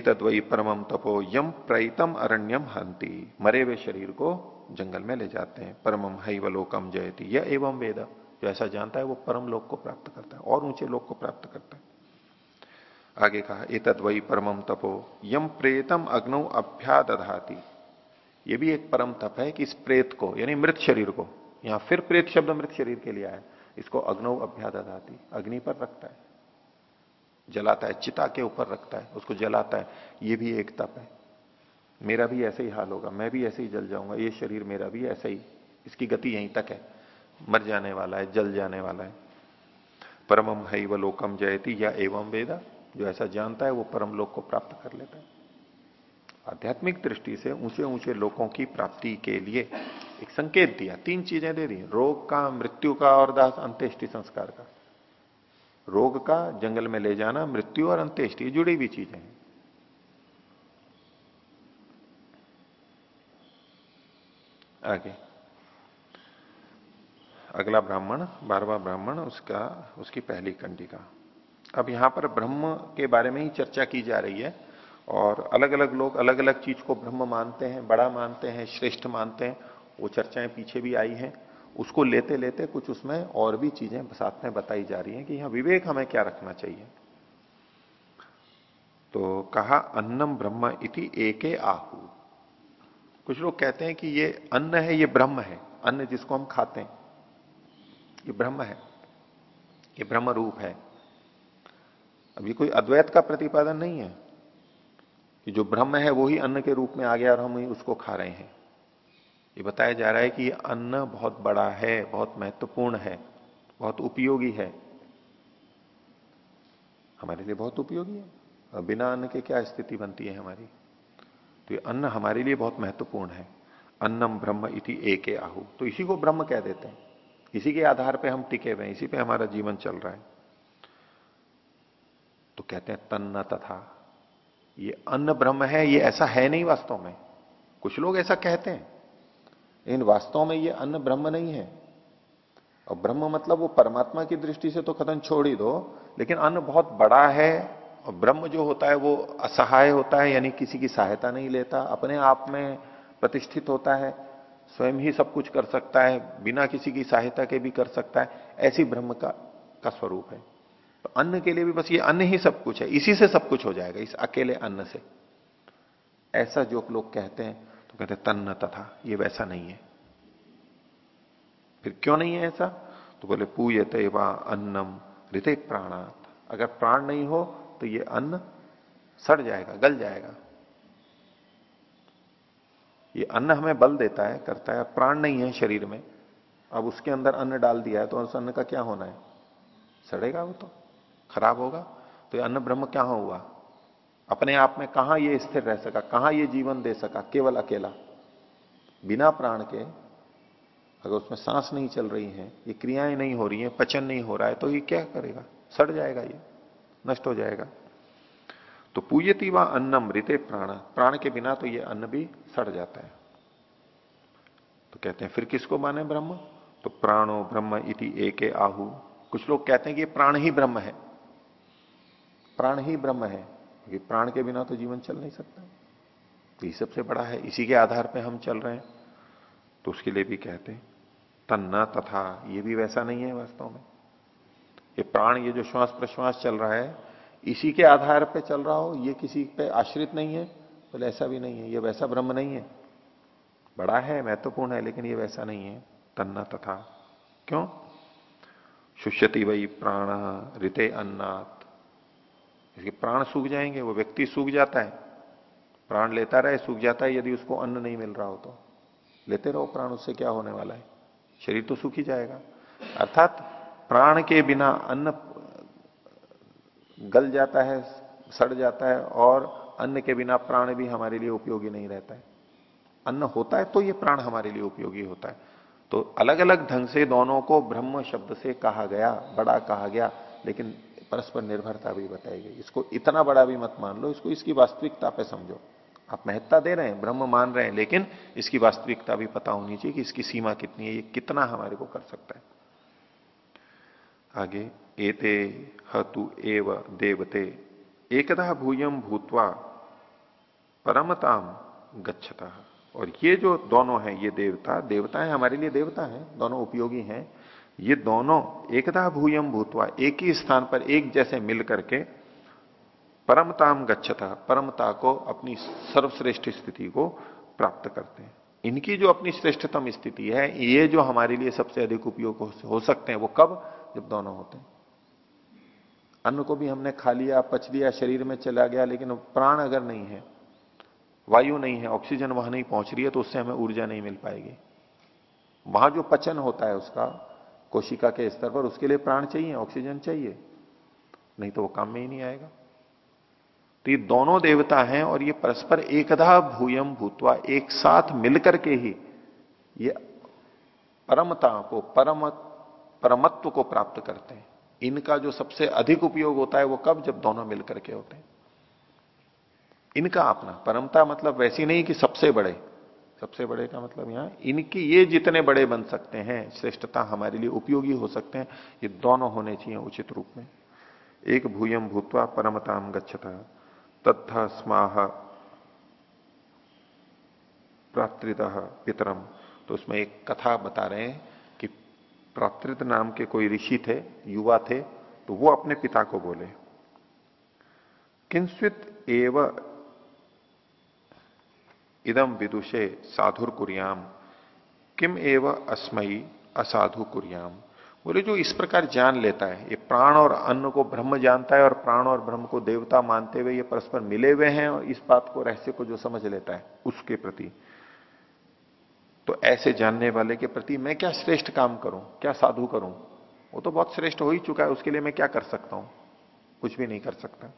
तो परमम तपो यम प्रैतम अरण्यम हंती मरे हुए शरीर को जंगल में ले जाते हैं। परमम हईवलोकम जयती। यह एवं वेद। जो ऐसा जानता है, वो परम लोक को प्राप्त करता है और ऊँचे लोक को प्राप्त करता है। आगे कहा ए तत्वई परमम तपो। यम प्रेतम अग्नौ अभ्यादधाती। ये भी एक परम तप है कि इस प्रेत को, यानी मृत शरीर को यहाँ फिर प्रेत शब्द मृत शरीर के लिए आया, इसको अग्नौ अभ्यादाती अग्नि पर रखता है। जलाता है, चिता के ऊपर रखता है, उसको जलाता है। ये भी एक तप है। मेरा भी ऐसे ही हाल होगा, मैं भी ऐसे ही जल जाऊँगा, ये शरीर मेरा भी ऐसे ही, इसकी गति यहीं तक है, मर जाने वाला है, जल जाने वाला है। परमम है व लोकम जयती, या एवं वेदा, जो ऐसा जानता है, वो परम लोक को प्राप्त कर लेता है। आध्यात्मिक दृष्टि से ऊँचे ऊँचे लोगों की प्राप्ति के लिए एक संकेत दिया, तीन चीज़ें दे दी, रोग का, मृत्यु का और दास अंत्येष्टि संस्कार का। रोग का, जंगल में ले जाना, मृत्यु और अंत्येष्टि जुड़ी हुई चीज़ें हैं। आगे। अगला ब्राह्मण बारवा ब्राह्मण, उसका, उसकी पहली कंडिका। अब यहाँ पर ब्रह्म के बारे में ही चर्चा की जा रही है और अलग अलग लोग अलग अलग चीज़ को ब्रह्म मानते हैं, बड़ा मानते हैं, श्रेष्ठ मानते हैं, वो चर्चाएँ पीछे भी आई हैं। उसको लेते लेते कुछ उसमें और भी चीज़ें साथ में बताई जा रही हैं कि यहाँ विवेक हमें क्या रखना चाहिए। तो कहा, अन्नम ब्रह्म इति एके आहु। कुछ लोग कहते हैं कि ये अन्न है, ये ब्रह्म है। अन्न जिसको हम खाते हैं, ये ब्रह्म है, ये ब्रह्म रूप है। अभी कोई अद्वैत का प्रतिपादन नहीं है कि जो ब्रह्म है, वो ही अन्न के रूप में आ गया और हम ही उसको खा रहे हैं। ये बताया जा रहा है कि ये अन्न बहुत बड़ा है, बहुत महत्वपूर्ण है, बहुत उपयोगी है। हमारे लिए बहुत उपयोगी है। बिना अन्न के क्या स्थिति बनती है हमारी? तो ये अन्न हमारे लिए बहुत महत्वपूर्ण है। अन्नम ब्रह्म इति एक आहु। तो इसी को ब्रह्म कह देते हैं। इसी के आधार पे हम टिके हुए हैं। इसी पे हमारा जीवन चल रहा है। तो कहते हैं तन्न तथा। ये अन्न ब्रह्म है, ये ऐसा है नहीं वास्तव में। कुछ लोग ऐसा कहते हैं। लेकिन वास्तव में ये अन्न ब्रह्म नहीं है। और ब्रह्म मतलब वो परमात्मा की दृष्टि से तो कथन छोड़ ही दो। लेकिन अन्न बहुत बड़ा है। और ब्रह्म जो होता है वो असहाय होता है, यानी किसी की सहायता नहीं लेता, अपने आप में प्रतिष्ठित होता है, स्वयं ही सब कुछ कर सकता है, बिना किसी की सहायता के भी कर सकता है, ऐसी ब्रह्म का का स्वरूप है। तो अन्न के लिए भी बस ये अन्न ही सब कुछ है, इसी से सब कुछ हो जाएगा, इस अकेले अन्न से। ऐसा जो लोग कहते हैं तो कहते हैं, तन्न तथा, ये वैसा नहीं है। फिर क्यों नहीं है ऐसा? तो बोले, पूयते वा अन्नम ऋते प्राणात। अगर प्राण नहीं हो तो ये अन्न सड़ जाएगा, गल जाएगा। ये अन्न हमें बल देता है, करता है, प्राण नहीं है शरीर में। अब उसके अंदर अन्न डाल दिया है तो उस अन्न का क्या होना है? सड़ेगा वो तो खराब होगा। तो ये अन्न ब्रह्म क्या हुआ? अपने आप में कहा ये स्थिर रह सका? कहाँ ये जीवन दे सका? केवल अकेला। बिना प्राण के, अगर उसमें सांस नहीं चल रही है, ये क्रियाएँ नहीं हो रही हैं, पचन नहीं हो रहा है तो ये क्या करेगा? सड़ जाएगा ये। नष्ट हो जाएगा। तो पूयती व अन्नम ऋते प्राण। प्राण के बिना तो ये अन्न भी सड़ जाता है। तो कहते हैं, फिर किसको माने ब्रह्म? तो प्राणो ब्रह्म इति एक आहु। कुछ लोग कहते हैं कि प्राण ही ब्रह्म है। प्राण ही ब्रह्म है। क्योंकि प्राण के बिना तो जीवन चल नहीं सकता। तो ये सबसे बड़ा है। इसी के आधार पर हम चल रहे हैं। तो उसके लिए भी कहते हैं, तन्ना तथा, ये भी वैसा नहीं है वास्तव में। ये प्राण, ये जो श्वास प्रश्वास चल रहा है, इसी के आधार पे चल रहा हो, ये किसी पे आश्रित नहीं है बोले ऐसा भी नहीं है, ये वैसा ब्रह्म नहीं है। बड़ा है, महत्वपूर्ण है, लेकिन ये वैसा नहीं है, तन्ना तथा। क्यों? शुष्यति वही प्राण ऋते अन्नात। इसके प्राण सूख जाएँगे, वो व्यक्ति सूख जाता है। प्राण लेता रहे, सूख जाता है, यदि उसको अन्न नहीं मिल रहा हो तो। लेते रहो प्राण, उससे क्या होने वाला है? शरीर तो सूख ही जाएगा। अर्थात प्राण के बिना अन्न गल जाता है, सड़ जाता है और अन्न के बिना प्राण भी हमारे लिए उपयोगी नहीं रहता है। अन्न होता है तो ये प्राण हमारे लिए उपयोगी होता है। तो अलग अलग ढंग से दोनों को ब्रह्म शब्द से कहा गया, बड़ा कहा गया, लेकिन परस्पर निर्भरता भी बताई गई। इसको इतना बड़ा भी मत मान लो, इसको इसकी वास्तविकता पे समझो। आप महत्ता दे रहे हैं, ब्रह्म मान रहे हैं, लेकिन इसकी वास्तविकता भी पता होनी चाहिए कि इसकी सीमा कितनी है, ये कितना हमारे को कर सकता है। आगे एते हतु एव देवते। एकदा भूयम भूतवा परमताम गच्छता। और ये जो दोनों हैं ये देवता देवता है हमारे लिए देवता है दोनों उपयोगी हैं। ये दोनों एकदा भूयम भूतवा एक ही स्थान पर एक जैसे मिल करके परमताम गच्छता परमता को अपनी सर्वश्रेष्ठ स्थिति को प्राप्त करते हैं। इनकी जो अपनी श्रेष्ठतम स्थिति है ये जो हमारे लिए सबसे अधिक उपयोग हो, सकते हैं वो कब? जब दोनों होते हैं। अन्न को भी हमने खा लिया, पच लिया, शरीर में चला गया, लेकिन प्राण अगर नहीं है, वायु नहीं है, ऑक्सीजन वहाँ नहीं पहुँच रही है तो उससे हमें ऊर्जा नहीं मिल पाएगी। वहाँ जो पचन होता है उसका, कोशिका के स्तर पर, उसके लिए प्राण चाहिए, ऑक्सीजन चाहिए। नहीं तो वो काम में ही नहीं आएगा। तो ये दोनों देवता हैं और ये परस्पर एकधा भूयम भूतवा, एक साथ मिलकर के ही ये परमता को, परम परमत्व को प्राप्त करते हैं। इनका जो सबसे अधिक उपयोग होता है, वो कब? जब दोनों मिलकर के होते हैं। इनका अपना। परमता मतलब वैसी नहीं कि सबसे बड़े। सबसे बड़े का मतलब यहाँ, इनकी ये जितने बड़े बन सकते हैं, श्रेष्ठता हमारे लिए उपयोगी हो सकते हैं, ये दोनों होने चाहिए उचित रूप में। एक भूयम भूतवा परमताम गच्छता। तथा स्माह प्रातृत पितरम। तो उसमें एक कथा बता रहे हैं। प्रातृत नाम के कोई ऋषि थे, युवा थे तो वो अपने पिता को बोले, किंस्वित एव इदम विदुषे साधुर कुरियाम किम एव अस्मयी असाधु कुरियाम बोले, जो इस प्रकार जान लेता है, ये प्राण और अन्न को ब्रह्म जानता है और प्राण और ब्रह्म को देवता मानते हुए ये परस्पर मिले हुए हैं और इस बात को रहस्य को जो समझ लेता है, उसके प्रति तो ऐसे जानने वाले के प्रति मैं क्या श्रेष्ठ काम करूँ? क्या साधु करूँ? वो तो बहुत श्रेष्ठ हो ही चुका है, उसके लिए मैं क्या कर सकता हूँ? कुछ भी नहीं कर सकता।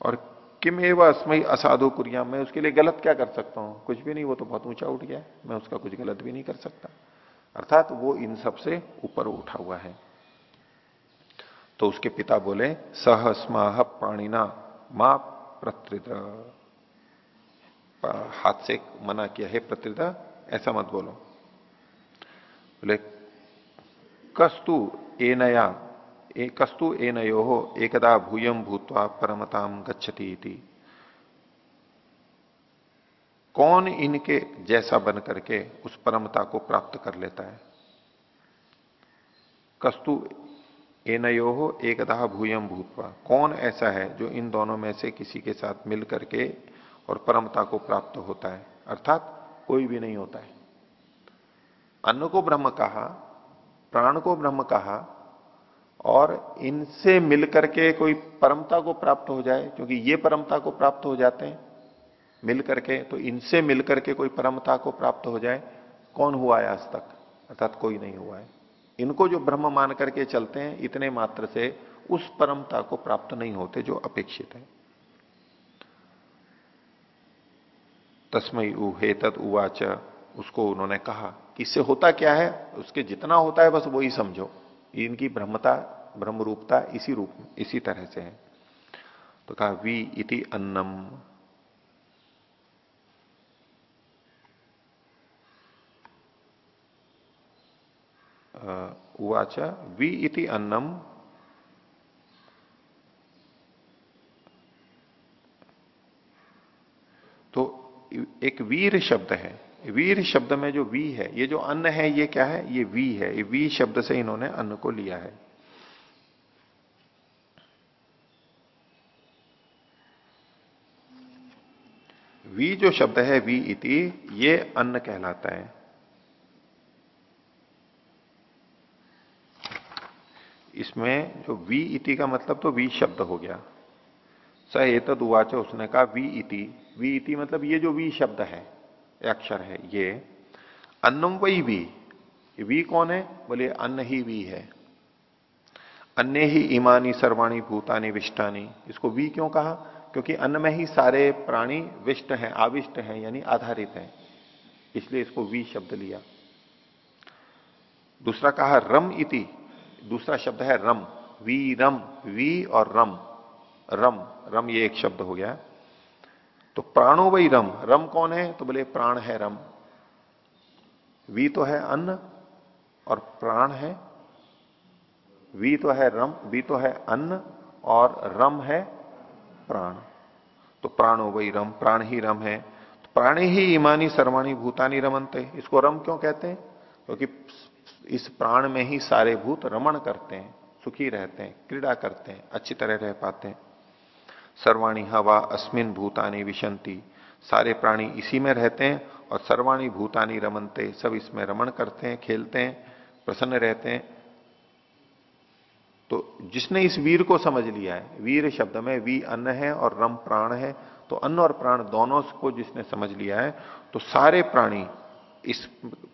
और किम एवं अस्मय असाधु कुरिया मैं उसके लिए गलत क्या कर सकता हूँ? कुछ भी नहीं, वो तो बहुत ऊँचा उठ गया मैं उसका कुछ गलत भी नहीं कर सकता। अर्थात वो इन सबसे ऊपर उठा हुआ है। तो उसके पिता बोले, सह स्माह प्राणिना माँ प्रतृत हाथ से मना किया, है प्रतृत ऐसा मत बोलो। बोले, कस्तु ए नया एकस्तु एनयो एकदा भूयम भूतवा परमताम गच्छती कौन इनके जैसा बन करके उस परमता को प्राप्त कर लेता है? कस्तु एनयो एकदा भूयम भूतवा। कौन ऐसा है जो इन दोनों में से किसी के साथ मिल करके और परमता को प्राप्त होता है? अर्थात कोई भी नहीं होता है। अन्न को ब्रह्म कहा, प्राण को ब्रह्म कहा, और इनसे मिलकर के कोई परमता को प्राप्त हो जाए, क्योंकि ये परमता को प्राप्त हो जाते हैं, मिलकर के तो इनसे मिलकर के कोई परमता को प्राप्त हो जाए, कौन हुआ है आज तक? अर्थात कोई नहीं हुआ है। इनको जो ब्रह्म मान करके चलते हैं, इतने मात्र से उस परमता को प्राप्त नहीं होते जो अपेक्षित है। तस्मय उ हेतत उवाच। उसको उन्होंने कहा कि इससे होता क्या है? उसके जितना होता है बस वही समझो। इनकी ब्रह्मता ब्रह्म रूपता इसी रूप, इसी तरह से है। तो कहा, वी इति अन्नम। उवाच, वी इति अन्नम तो एक वीर शब्द है। वीर शब्द में जो वी है, ये जो अन्न है, ये क्या है? ये वी है। ये वी शब्द से इन्होंने अन्न को लिया है। वी जो शब्द है, वी इति, ये अन्न कहलाता है। इसमें जो वी इति का मतलब तो वी शब्द हो गया। स एतद उसने कहा वी इति। वी इति मतलब ये जो वी शब्द है अक्षर है, ये। अन्नम वही वी। वी कौन है? बोले, अन्न ही वी है। अन्य ही ईमानी सर्वाणी, भूतानी, विष्टानी। इसको वी क्यों कहा? क्योंकि अन्न में ही सारे प्राणी विष्ट हैं, आविष्ट हैं, यानी आधारित हैं। इसलिए इसको वी शब्द लिया। दूसरा कहा, रम इति। दूसरा शब्द है रम। वी रम, वी और रम। रम रम ये एक शब्द हो गया। तो प्राणो वही रम। रम कौन है? तो बोले, प्राण है रम। वी तो है अन्न और प्राण है। वी तो है रम, वी तो है अन्न और रम है प्राण। तो प्राणो वही रम, प्राण ही रम है। तो प्राणी ही ईमानी सर्वाणी, भूतानी रमनते। इसको रम क्यों कहते हैं? क्योंकि इस प्राण में ही सारे भूत रमण करते हैं, सुखी रहते हैं, क्रीड़ा करते हैं, अच्छी तरह रह पाते हैं। सर्वाणी हवा अस्मिन भूतानी विशंति सारे प्राणी इसी में रहते हैं और सर्वाणी भूतानी रमनते, सब इसमें रमण करते हैं, खेलते हैं, प्रसन्न रहते हैं। तो जिसने इस वीर को समझ लिया है, वीर शब्द में वी अन्न है और रम प्राण है तो अन्न और प्राण दोनों को जिसने समझ लिया है तो सारे प्राणी इस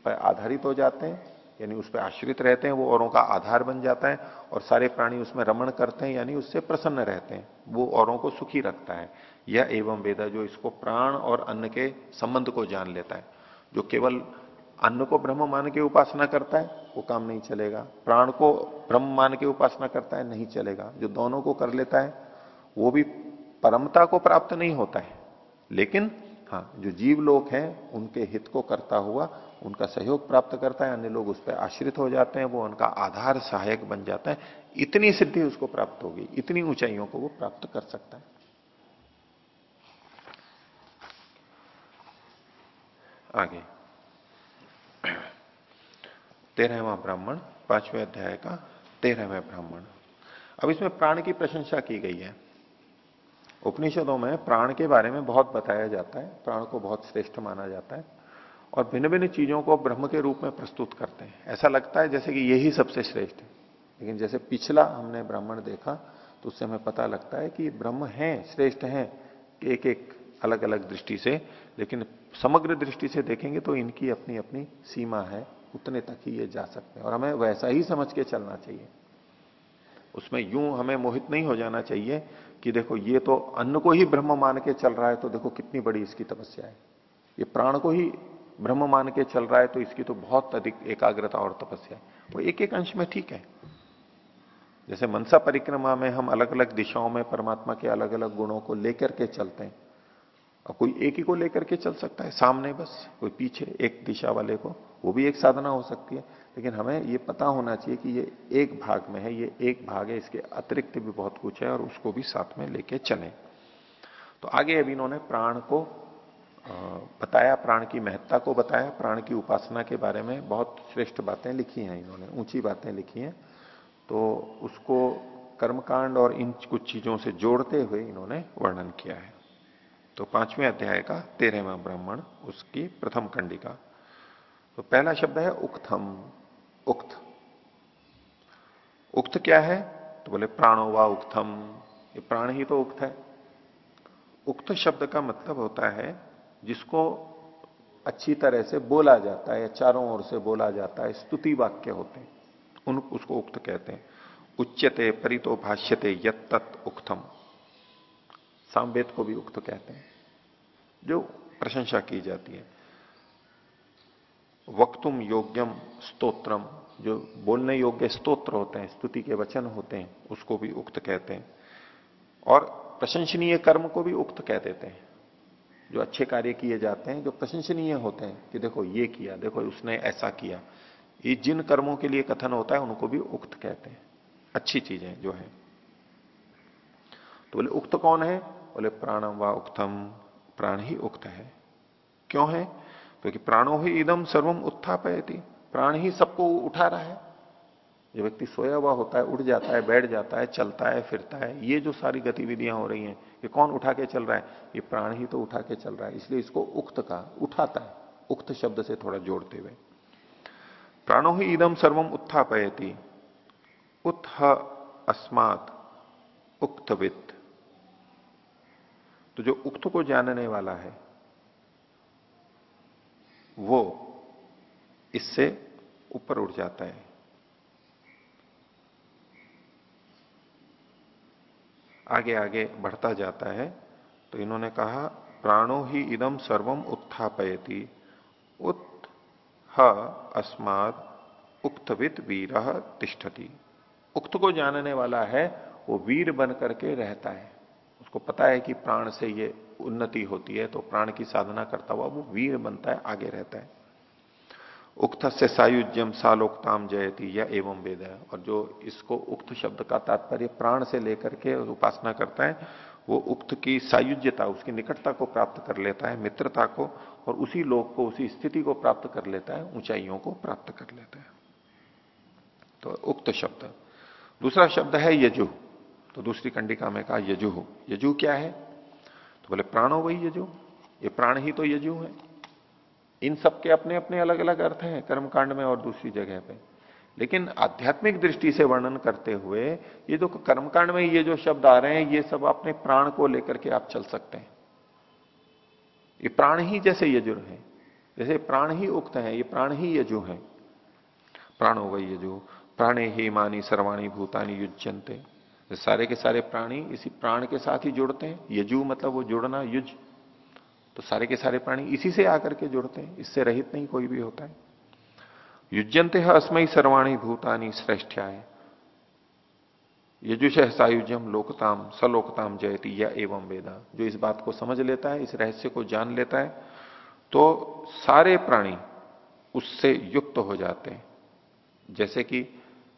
पर आधारित हो जाते हैं। यानी उस पर आश्रित रहते हैं, वो औरों का आधार बन जाता है और सारे प्राणी उसमें रमण करते हैं, यानी उससे प्रसन्न रहते हैं, वो औरों को सुखी रखता है। यह एवं वेदा जो इसको प्राण और अन्न के संबंध को जान लेता है, जो केवल अन्न को ब्रह्म मान के उपासना करता है, वो काम नहीं चलेगा। प्राण को ब्रह्म मान के उपासना करता है, नहीं चलेगा। जो दोनों को कर लेता है, वो भी परमता को प्राप्त नहीं होता है। लेकिन हाँ जो जीव लोग हैं, उनके हित को करता हुआ उनका सहयोग प्राप्त करता है, अन्य लोग उस पर आश्रित हो जाते हैं, वो उनका आधार सहायक बन जाता है। इतनी सिद्धि उसको प्राप्त होगी, इतनी ऊंचाइयों को वो प्राप्त कर सकता है। आगे। तेरहवा ब्राह्मण, पाँचवें अध्याय का तेरहवें ब्राह्मण। अब इसमें प्राण की प्रशंसा की गई है। उपनिषदों में प्राण के बारे में बहुत बताया जाता है, प्राण को बहुत श्रेष्ठ माना जाता है। और भिन्न भिन्न चीज़ों को ब्रह्म के रूप में प्रस्तुत करते हैं। ऐसा लगता है जैसे कि यही सबसे श्रेष्ठ है। लेकिन जैसे पिछला हमने ब्राह्मण देखा तो उससे हमें पता लगता है कि ब्रह्म है, श्रेष्ठ है, एक एक अलग अलग दृष्टि से। लेकिन समग्र दृष्टि से देखेंगे तो इनकी अपनी अपनी सीमा है, उतने तक ही ये जा सकते हैं। और हमें वैसा ही समझ के चलना चाहिए। उसमें यूँ हमें मोहित नहीं हो जाना चाहिए कि देखो, ये तो अन्न को ही ब्रह्म मान के चल रहा है तो देखो कितनी बड़ी इसकी तपस्या है। ये प्राण को ही ब्रह्म मान के चल रहा है तो इसकी तो बहुत अधिक एकाग्रता और तपस्या है। वो एक एक अंश में ठीक है। जैसे मनसा परिक्रमा में हम अलग अलग दिशाओं में परमात्मा के अलग अलग गुणों को लेकर के चलते हैं। और कोई एक ही को लेकर के चल सकता है, सामने बस, कोई पीछे, एक दिशा वाले को, वो भी एक साधना हो सकती है। लेकिन हमें ये पता होना चाहिए कि ये एक भाग में है, ये एक भाग है, इसके अतिरिक्त भी बहुत कुछ है और उसको भी साथ में लेके चले। तो आगे अभी इन्होंने प्राण को बताया, प्राण की महत्ता को बताया, प्राण की उपासना के बारे में बहुत श्रेष्ठ बातें लिखी हैं इन्होंने, ऊँची बातें लिखी हैं। तो उसको कर्मकांड और इन कुछ चीज़ों से जोड़ते हुए इन्होंने वर्णन किया है। तो पाँचवें अध्याय का तेरहवा ब्राह्मण, उसकी प्रथम कंडिका। तो पहला शब्द है उक्थम उक्त। उक्त क्या है? तो बोले, प्राणो वा उक्थम ये प्राण ही तो उक्त है। उक्त शब्द का मतलब होता है जिसको अच्छी तरह से बोला जाता है, चारों ओर से बोला जाता है, स्तुति वाक्य होते हैं। उन, उसको उक्त कहते हैं। उच्चते परितो भाष्यते यत्त उक्तम। सामवेद को भी उक्त कहते हैं। जो प्रशंसा की जाती है। वक्तुम योग्यम स्तोत्रम। जो बोलने योग्य स्तोत्र होते हैं, स्तुति के वचन होते हैं, उसको भी उक्त कहते हैं। और प्रशंसनीय कर्म को भी उक्त कह देते हैं। जो अच्छे कार्य किए जाते हैं, जो प्रशंसनीय होते हैं कि देखो ये किया, देखो उसने ऐसा किया। ये जिन कर्मों के लिए कथन होता है, उनको भी उक्त कहते हैं। अच्छी चीज़ें जो है। तो बोले, उक्त कौन है? बोले प्राणम व उक्तम। प्राण ही उक्त है। क्यों है? क्योंकि प्राणो ही इदम सर्वम उत्थापयती। प्राण ही सबको उठा रहा है। जो व्यक्ति सोया हुआ होता है उठ जाता है, बैठ जाता है, चलता है, फिरता है। ये जो सारी गतिविधियाँ हो रही हैं, ये कौन उठा के चल रहा है? ये प्राण ही तो उठा के चल रहा है। इसलिए इसको उक्त का, उठाता है, उक्त शब्द से थोड़ा जोड़ते हुए। प्राणो ही इदम सर्वम उत्थापयती। उत्थ अस्मात उक्तवित। तो जो उक्त को जानने वाला है, वो इससे ऊपर उठ जाता है। आगे आगे बढ़ता जाता है। तो इन्होंने कहा, प्राणो ही इदम सर्वम उत्थापयती। उत अस्माद उक्तवित वीर तिष्ठति। उक्त को जानने वाला है, वो वीर बन करके रहता है। उसको पता है कि प्राण से ये उन्नति होती है तो प्राण की साधना करता हुआ वो वीर बनता है, आगे रहता है। उक्त से सायुज्यम सालोक्ताम जयती या एवं वेद। है और जो इसको उक्त शब्द का तात्पर्य प्राण से लेकर के उपासना करता है, वो उक्त की सायुज्यता, उसकी निकटता को प्राप्त कर लेता है, मित्रता को, और उसी लोक को, उसी स्थिति को प्राप्त कर लेता है, ऊंचाइयों को प्राप्त कर लेता है। तो उक्त शब्द। दूसरा शब्द है यजु। तो दूसरी कंडिका में कहा यजु यजु क्या है? तो बोले प्राणो वही यजु। ये प्राण ही तो यजु है। इन सब के अपने अपने अलग अलग अर्थ हैं, कर्मकांड में और दूसरी जगह पे। लेकिन आध्यात्मिक दृष्टि से वर्णन करते हुए, ये जो कर्मकांड में ये जो शब्द आ रहे हैं, ये सब अपने प्राण को लेकर के आप चल सकते हैं। ये प्राण ही जैसे यजुर है, जैसे प्राण ही उक्त है, ये प्राण ही यजु है। प्राणो वही यजु, प्राणे ही मानी सर्वाणी भूतानी युजनते सारे के सारे प्राणी इसी प्राण के साथ ही जुड़ते हैं। यजु मतलब वो जुड़ना, युज। तो सारे के सारे प्राणी इसी से आकर के जुड़ते हैं, इससे रहित नहीं कोई भी होता है। युजंते अस्मयी सर्वाणी भूतानी श्रेष्ठ्याय। यजुष सायुजम लोकताम सलोकताम जयती या एवं वेदा। जो इस बात को समझ लेता है, इस रहस्य को जान लेता है तो सारे प्राणी उससे युक्त हो जाते हैं। जैसे कि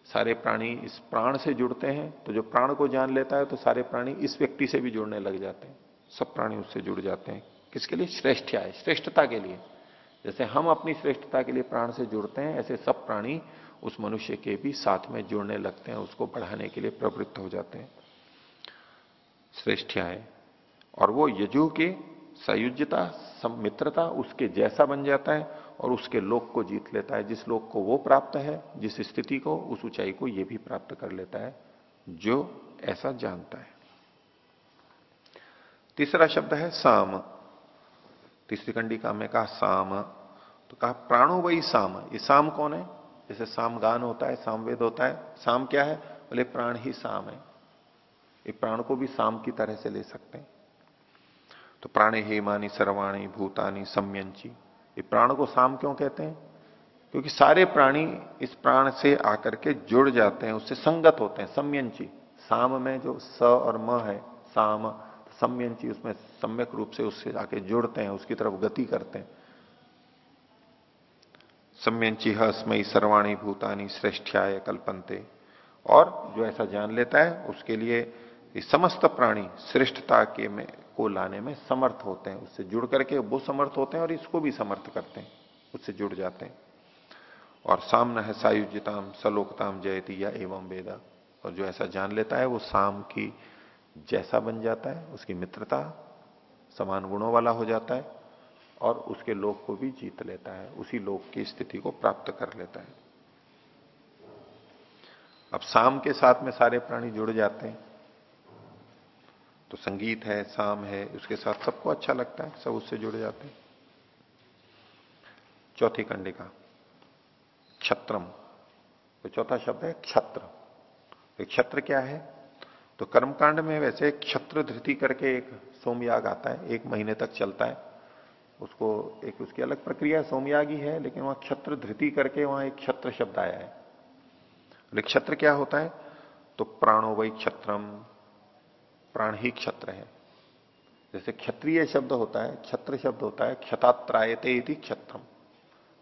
सारे प्राणी इस प्राण से जुड़ते हैं तो जो प्राण को जान लेता है तो सारे प्राणी इस व्यक्ति से भी जुड़ने लग जाते हैं। सब प्राणी उससे जुड़ जाते हैं। किसके लिए? श्रेष्ठ है श्रेष्ठता के लिए। जैसे हम अपनी श्रेष्ठता के लिए प्राण से जुड़ते हैं, ऐसे सब प्राणी उस मनुष्य के भी साथ में जुड़ने लगते हैं, उसको बढ़ाने के लिए प्रवृत्त हो जाते हैं। श्रेष्ठ्याय और वो यजु के सयुजता मित्रता उसके जैसा बन जाता है और उसके लोक को जीत लेता है। जिस लोक को वो प्राप्त है, जिस स्थिति को, उस ऊंचाई को ये भी प्राप्त कर लेता है, जो ऐसा जानता है। तीसरा शब्द है साम। तीसरी कंडिका में कहा, साम। तो कहा, प्राणो वही साम। ये साम कौन है? जैसे साम गान होता है, सामवेद होता है, साम क्या है? बोले, प्राण ही साम है। ये प्राण को भी साम की तरह से ले सकते हैं। तो प्राणे हेमानी, सर्वाणी, भूतानी, सम्यंची। ये प्राण को साम क्यों कहते हैं? क्योंकि सारे प्राणी इस प्राण से आकर के जुड़ जाते हैं, उससे संगत होते हैं, सम्यंची। साम में जो स और म है, साम। सम्यंची उसमें सम्यक रूप से उससे जाके जुड़ते हैं, उसकी तरफ़ गति करते हैं। सम्यंची हस्मयी सर्वाणी भूतानी श्रेष्ठ्याय कल्पनते। और जो ऐसा जान लेता है, उसके लिए समस्त प्राणी श्रेष्ठता के में, को लाने में समर्थ होते हैं। उससे जुड़ करके वो समर्थ होते हैं और इसको भी समर्थ करते हैं, उससे जुड़ जाते हैं। और सामना है सायुज्यताम सलोकताम जयती या एवं वेदा। और जो ऐसा जान लेता है, वो साम की जैसा बन जाता है, उसकी मित्रता समान गुणों वाला हो जाता है और उसके लोक को भी जीत लेता है, उसी लोक की स्थिति को प्राप्त कर लेता है। अब शाम के साथ में सारे प्राणी जुड़ जाते हैं। तो संगीत है शाम है, उसके साथ सबको अच्छा लगता है, सब उससे जुड़ जाते हैं। चौथी कंडिका, क्षत्रम। तो चौथा शब्द है क्षत्र। क्षत्र क्या है? तो कर्मकांड में वैसे क्षत्र धृति करके एक सोमयाग आता है, एक महीने तक चलता है। उसको एक उसकी अलग प्रक्रिया सोमयाग ही है लेकिन वहाँ क्षत्र धृति करके वहाँ एक क्षत्र शब्द आया है। क्षत्र क्या होता है? तो प्राणो वही क्षत्रम, प्राण ही क्षत्र है। जैसे क्षत्रिय शब्द होता है, क्षत्र शब्द होता है, क्षतात्रायते क्षत्रम।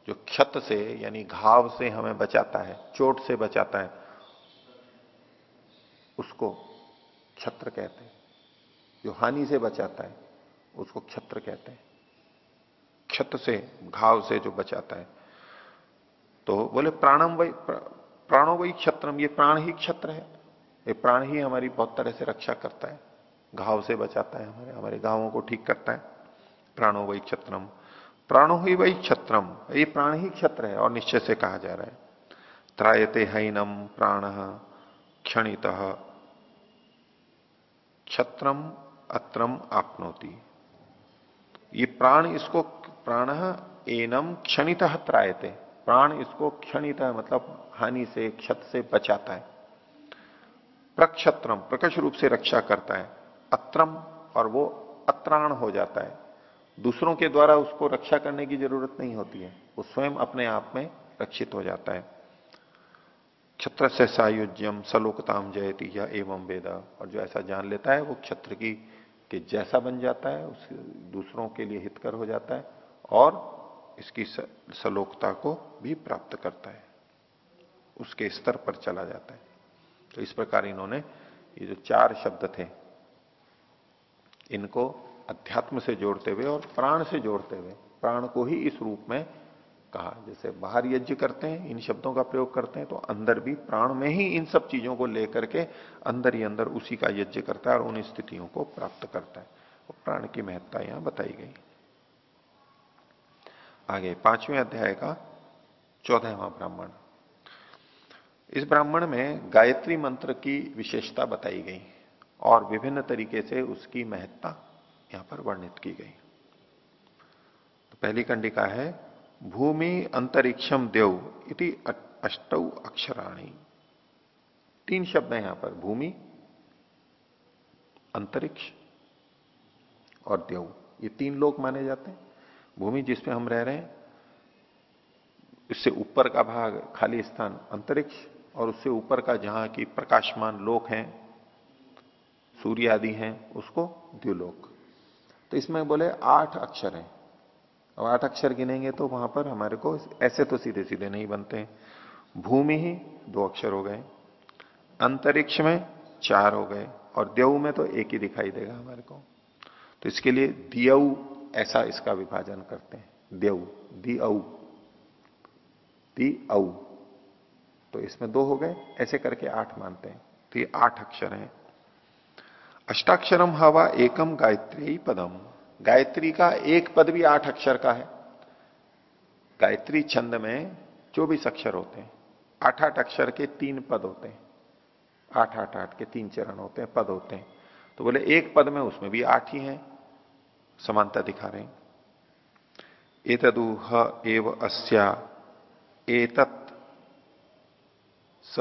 जो क्षत से, यानी घाव से हमें बचाता है, चोट से बचाता है, उसको क्षत्र कहते हैं। जो हानि से बचाता है, उसको क्षत्र कहते हैं। क्षत से, घाव से जो बचाता है। तो बोले, प्राणम वही प्राणो वही क्षत्रम, ये प्राण ही क्षत्र है। ये प्राण ही हमारी बहुत तरह से रक्षा करता है। घाव से बचाता है हमारे हमारे घावों को ठीक करता है। प्राणो वही क्षत्रम। प्राणो ही वही क्षत्रम, ये प्राण ही क्षत्र है, और निश्चय से कहा जा रहा है। त्रायते हैनम प्राण क्षणित। क्षत्रम अत्रम आपनोती। ये प्राण इसको प्राण एनम क्षणित त्रायते। प्राण इसको क्षणित मतलब हानि से, क्षत से बचाता है। प्रक्षत्रम प्रकश रूप से रक्षा करता है। अत्रम, और वो अत्राण हो जाता है। दूसरों के द्वारा उसको रक्षा करने की ज़रूरत नहीं होती है। वो स्वयं अपने आप में रक्षित हो जाता है। क्षत्र से सायुज्यम सलोकताम जयती या एवं वेदा। और जो ऐसा जान लेता है, वो क्षत्र की, के जैसा बन जाता है, उस दूसरों के लिए हितकर हो जाता है और इसकी सलोकता को भी प्राप्त करता है। उसके स्तर पर चला जाता है। तो इस प्रकार इन्होंने ये जो चार शब्द थे, इनको अध्यात्म से जोड़ते हुए और प्राण से जोड़ते हुए, प्राण को ही इस रूप में कहा, जैसे बाहर यज्ञ करते हैं, इन शब्दों का प्रयोग करते हैं तो अंदर भी प्राण में ही इन सब चीज़ों को लेकर के अंदर ही अंदर उसी का यज्ञ करता है और उन स्थितियों को प्राप्त करता है। और प्राण की महत्ता यहाँ बताई गई। आगे, पाँचवें अध्याय का चौदहवा ब्राह्मण। इस ब्राह्मण में गायत्री मंत्र की विशेषता बताई गई और विभिन्न तरीके से उसकी महत्ता यहाँ पर वर्णित की गई। तो पहली कंडिका है भूमि अंतरिक्षम देव इति अष्ट अक्षराणी। तीन शब्द हैं यहाँ पर, भूमि, अंतरिक्ष और देव। ये तीन लोग माने जाते हैं। भूमि जिसपे हम रह रहे हैं, इससे ऊपर का भाग खाली स्थान अंतरिक्ष और उससे ऊपर का जहाँ की प्रकाशमान लोक हैं सूर्य आदि हैं, उसको द्व्युलोक तो इसमें बोले आठ अक्षर हैं। अब आठ अक्षर गिनेंगे तो वहाँ पर हमारे को ऐसे तो सीधे सीधे नहीं बनते भूमि ही दो अक्षर हो गए, अंतरिक्ष में चार हो गए और देव में तो एक ही दिखाई देगा हमारे को। तो इसके लिए दियऊ ऐसा इसका विभाजन करते हैं। देव दी औ दी औ तो इसमें दो हो गए, ऐसे करके आठ मानते हैं। तो ये आठ अक्षर हैं। अष्टाक्षरम हवा एकम गायत्री पदम। गायत्री का एक पद भी आठ अक्षर का है। गायत्री छंद में चौबीस अक्षर होते हैं। आठ आठ अक्षर के तीन पद होते हैं। आठ आठ आठ के तीन चरण होते हैं, पद होते हैं। तो बोले, एक पद में उसमें भी आठ ही हैं। समानता दिखा रहे हैं। ह एव अस्या एतत् स।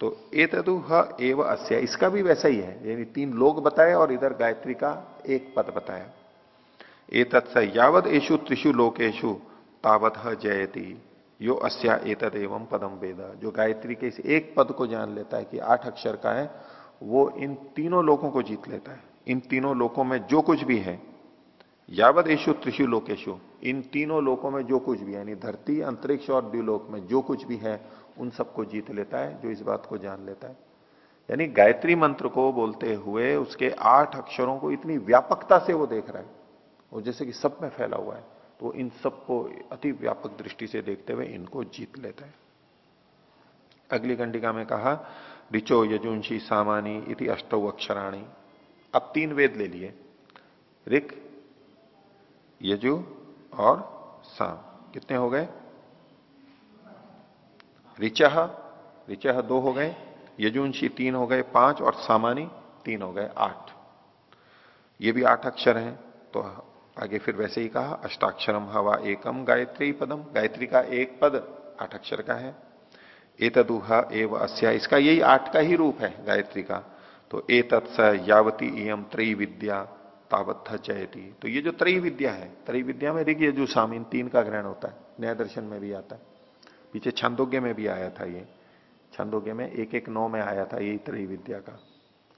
तो एतदु ह एव अस्या, इसका भी वैसा ही है। यानी तीन लोग बताए और इधर गायत्री का एक पद बताया। एतत् स यावद एशु त्रिशु लोकेशु तावत जयती। यो अस्या एतद एवं पदम वेद। जो गायत्री के इस एक पद को जान लेता है कि आठ अक्षर का है, वो इन तीनों लोगों को जीत लेता है। इन तीनों लोकों में जो कुछ भी है यावत यशु त्रिशु लोकेशु इन तीनों लोकों में जो कुछ भी यानी धरती, अंतरिक्ष और द्व्यूलोक में जो कुछ भी है, उन सबको जीत लेता है, जो इस बात को जान लेता है। यानी गायत्री मंत्र को बोलते हुए उसके आठ अक्षरों को इतनी व्यापकता से वो देख रहा है। वो जैसे कि सब में फैला हुआ है तो इन सबको अति व्यापक दृष्टि से देखते हुए इनको जीत लेता है। अगली कंडिका में कहा, ऋचो यजुंशी सामानी इति अष्टौ अक्षराणी। अब तीन वेद ले लिए, ऋक, यजु और साम। कितने हो गए? ऋचह ऋचह दो हो गए यजुंशी तीन हो गए, पाँच और सामानी तीन हो गए, आठ। ये भी आठ अक्षर हैं तो आगे फिर वैसे ही कहा, अष्टाक्षरम हवा एकम गायत्री पदम। गायत्री का एक पद आठ अक्षर का है। एतदुहा एव अस्या, इसका यही आठ का ही रूप है गायत्री का। तो ए तत्स यावती इम त्रयी विद्या तावत्थ जयती। तो ये जो त्रयी विद्या है त्रयी विद्या में ऋग यजु सामीन तीन का ग्रहण होता है, न्याय दर्शन में भी आता है। पीछे छंदोग्य में भी आया था ये। छंदोग्य में एक एक नौ में आया था यही त्रयी विद्या का।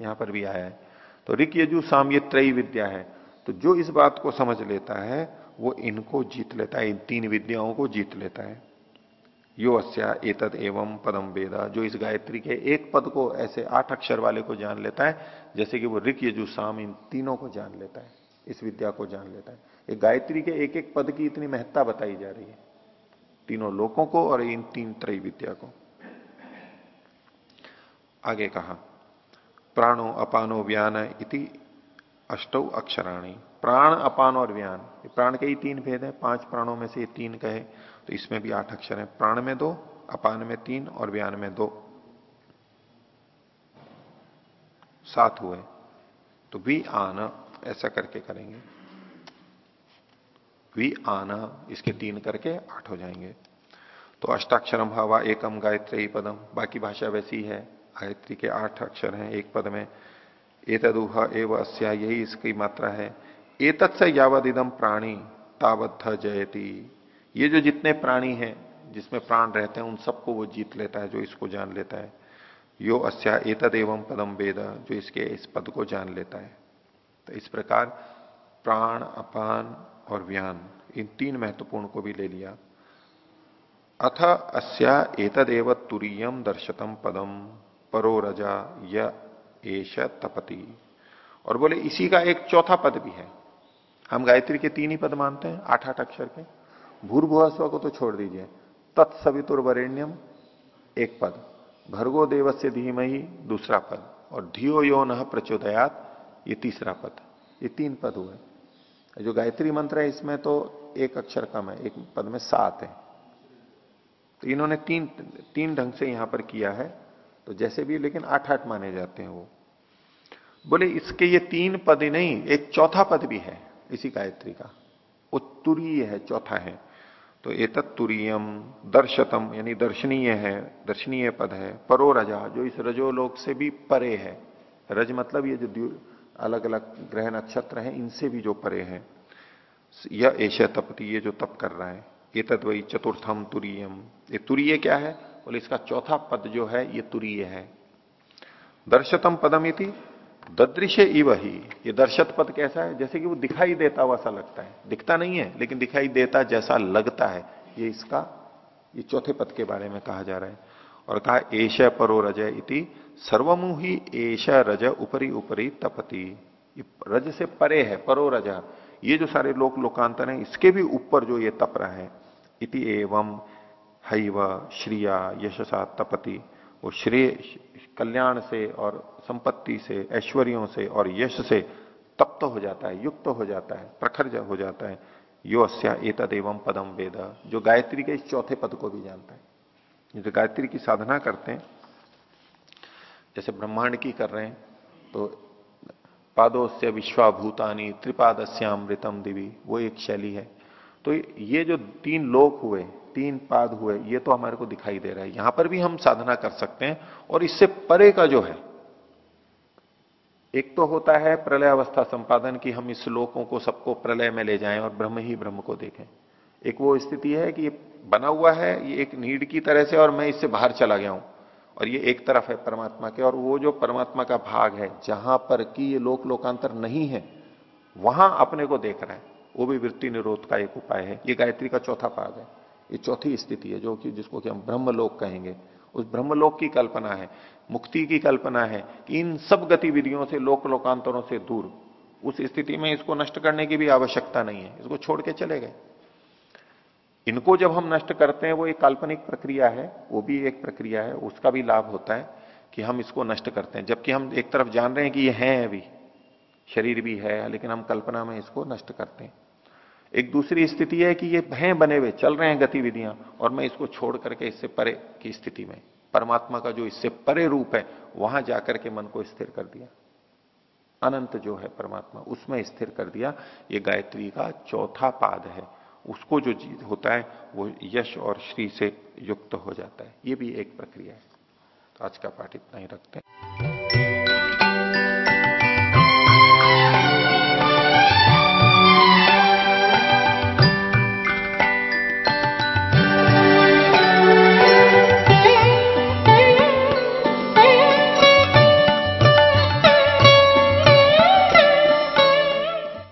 यहाँ पर भी आया है। तो ऋग यजु साम, ये त्रयी विद्या है तो जो इस बात को समझ लेता है, वो इनको जीत लेता है, इन तीन विद्याओं को जीत लेता है। यो अस्या एतद एवं पदम वेदा। जो इस गायत्री के एक पद को, ऐसे आठ अक्षर वाले को जान लेता है, जैसे कि वो ऋक, यजु, साम, इन तीनों को जान लेता है, इस विद्या को जान लेता है। ये गायत्री के एक एक पद की इतनी महत्ता बताई जा रही है, तीनों लोगों को और इन तीन त्रय विद्या को। आगे कहा, प्राणो अपानो व्यान इति अष्टौ अक्षराणी, प्राण, अपान और व्यान। प्राण के ही तीन भेद है। पाँच प्राणों में से ये तीन कहे तो इसमें भी आठ अक्षर है। प्राण में दो, अपान में तीन और व्यान में दो। सात हुए। तो वी आना, ऐसा करके करेंगे। वी आना, इसके तीन करके आठ हो जाएँगे। तो अष्टाक्षरम हवा एकम गायत्री पदम। बाकी भाषा वैसी है। गायत्री के आठ अक्षर हैं एक पद में। एतदुह एव अस्या यही इसकी मात्रा है। एतत् से यावद इदम प्राणी तावत्थ जयती। ये जो जितने प्राणी हैं, जिसमें प्राण रहते हैं, उन सबको वो जीत लेता है, जो इसको जान लेता है। यो अस्या एतद एवं पदम वेद, जो इसके इस पद को जान लेता है। तो इस प्रकार प्राण, अपान और व्यान, इन तीन महत्वपूर्ण को भी ले लिया। अथ अस्या एतदेव तुरीयम दर्शतम पदम, परो रजा एश तपति। और बोले, इसी का एक चौथा पद भी है। हम गायत्री के तीन ही पद मानते हैं, आठ आठ अक्षर के। भूर्भुवस्व को तो छोड़ दीजिए। तत्सवितुर वरेण्यम एक पद। भर्गो देव से धीमही, दूसरा पद। और धियो यो न प्रचोदयात, ये तीसरा पद। ये तीन पद हुए। जो गायत्री मंत्र है, इसमें तो एक अक्षर कम है, एक पद में सात है। तो इन्होंने तीन तीन ढंग से यहाँ पर किया है। तो जैसे भी, लेकिन आठ आठ माने जाते हैं वो। बोले, इसके ये तीन पद ही नहीं, एक चौथा पद भी है इसी गायत्री का। उत्तुरीय है, चौथा है। तो एतत्तुरीयम दर्शतम, यानी दर्शनीय है, दर्शनीय पद है। परो रजा, जो इस रजोलोक से भी परे है। रज मतलब ये जो अलग अलग ग्रह नक्षत्र हैं, इनसे भी जो परे है। यह एश तपति ये जो तप कर रहा है। ये तत्वई चतुर्थम तुरीयम ये तुरीय क्या है? बोले इसका चौथा पद जो है, ये तुरीय है। दर्शतम पदम इति ददृश्य इव ही। ये दर्शत पद कैसा है? जैसे कि वो दिखाई देता हुआ सा लगता है। दिखता नहीं है, लेकिन दिखाई देता जैसा लगता है। ये इसका, ये चौथे पद के बारे में कहा जा रहा है। और कहा एश परो रज इति सर्वमु ही एश रज उपरी उपरी तपति। रज से परे है, परो रज। ये जो सारे लोक लोकांतर हैं, इसके भी ऊपर जो ये तप रहा है, इति एवं हईव श्रिया, यशसा, तपति। वो श्रेय, कल्याण से और संपत्ति से, ऐश्वर्यों से और यश से तप्त तो हो जाता है, युक्त तो हो जाता है, प्रखर हो जाता है। यो अस्या एतद एवं पदम वेद। जो गायत्री के इस चौथे पद को भी जानता है। जो गायत्री की साधना करते हैं, जैसे ब्रह्मांड की कर रहे हैं तो पादों से विश्वाभूतानी त्रिपादस्यामृतम दिवी, वो एक शैली है। तो ये जो तीन लोक हुए तीन पाद हुए, ये तो हमारे को दिखाई दे रहा है। यहाँ पर भी हम साधना कर सकते हैं, और इससे परे का जो है, एक तो होता है प्रलय अवस्था संपादन की हम इस लोकों को सबको प्रलय में ले जाएँ और ब्रह्म ही ब्रह्म को देखें। एक वो स्थिति है कि ये बना हुआ है, ये एक नीड की तरह से और मैं इससे बाहर चला गया हूँ, और ये एक तरफ़ है परमात्मा के, और वो जो परमात्मा का भाग है, जहाँ पर कि ये लोक लोकांतर नहीं है, वहाँ अपने को देख रहा है। वो भी वृत्ति निरोध का एक उपाय है। ये गायत्री का चौथा पाद है। ये चौथी स्थिति है, जो कि, जिसको कि हम ब्रह्मलोक कहेंगे। उस ब्रह्मलोक की कल्पना है, मुक्ति की कल्पना है कि इन सब गतिविधियों से लोक लोकांतरों से दूर, उस स्थिति में इसको नष्ट करने की भी आवश्यकता नहीं है, इसको छोड़ के चले गए। इनको जब हम नष्ट करते हैं, वो एक काल्पनिक प्रक्रिया है, वो भी एक प्रक्रिया है, उसका भी लाभ होता है कि हम इसको नष्ट करते हैं। जबकि हम एक तरफ़ जान रहे हैं कि ये है अभी, शरीर भी है, लेकिन हम कल्पना में इसको नष्ट करते हैं। एक दूसरी स्थिति है कि ये हैं बने हुए, चल रहे हैं गतिविधियाँ, और मैं इसको छोड़ करके इससे परे की स्थिति में, परमात्मा का जो इससे परे रूप है, वहाँ जाकर के मन को स्थिर कर दिया। अनंत जो है परमात्मा, उसमें स्थिर कर दिया। ये गायत्री का चौथा पाद है, उसको जो चीज़ होता है, वो यश और श्री से युक्त हो जाता है। ये भी एक प्रक्रिया है। तो आज का पाठ इतना ही रखते हैं।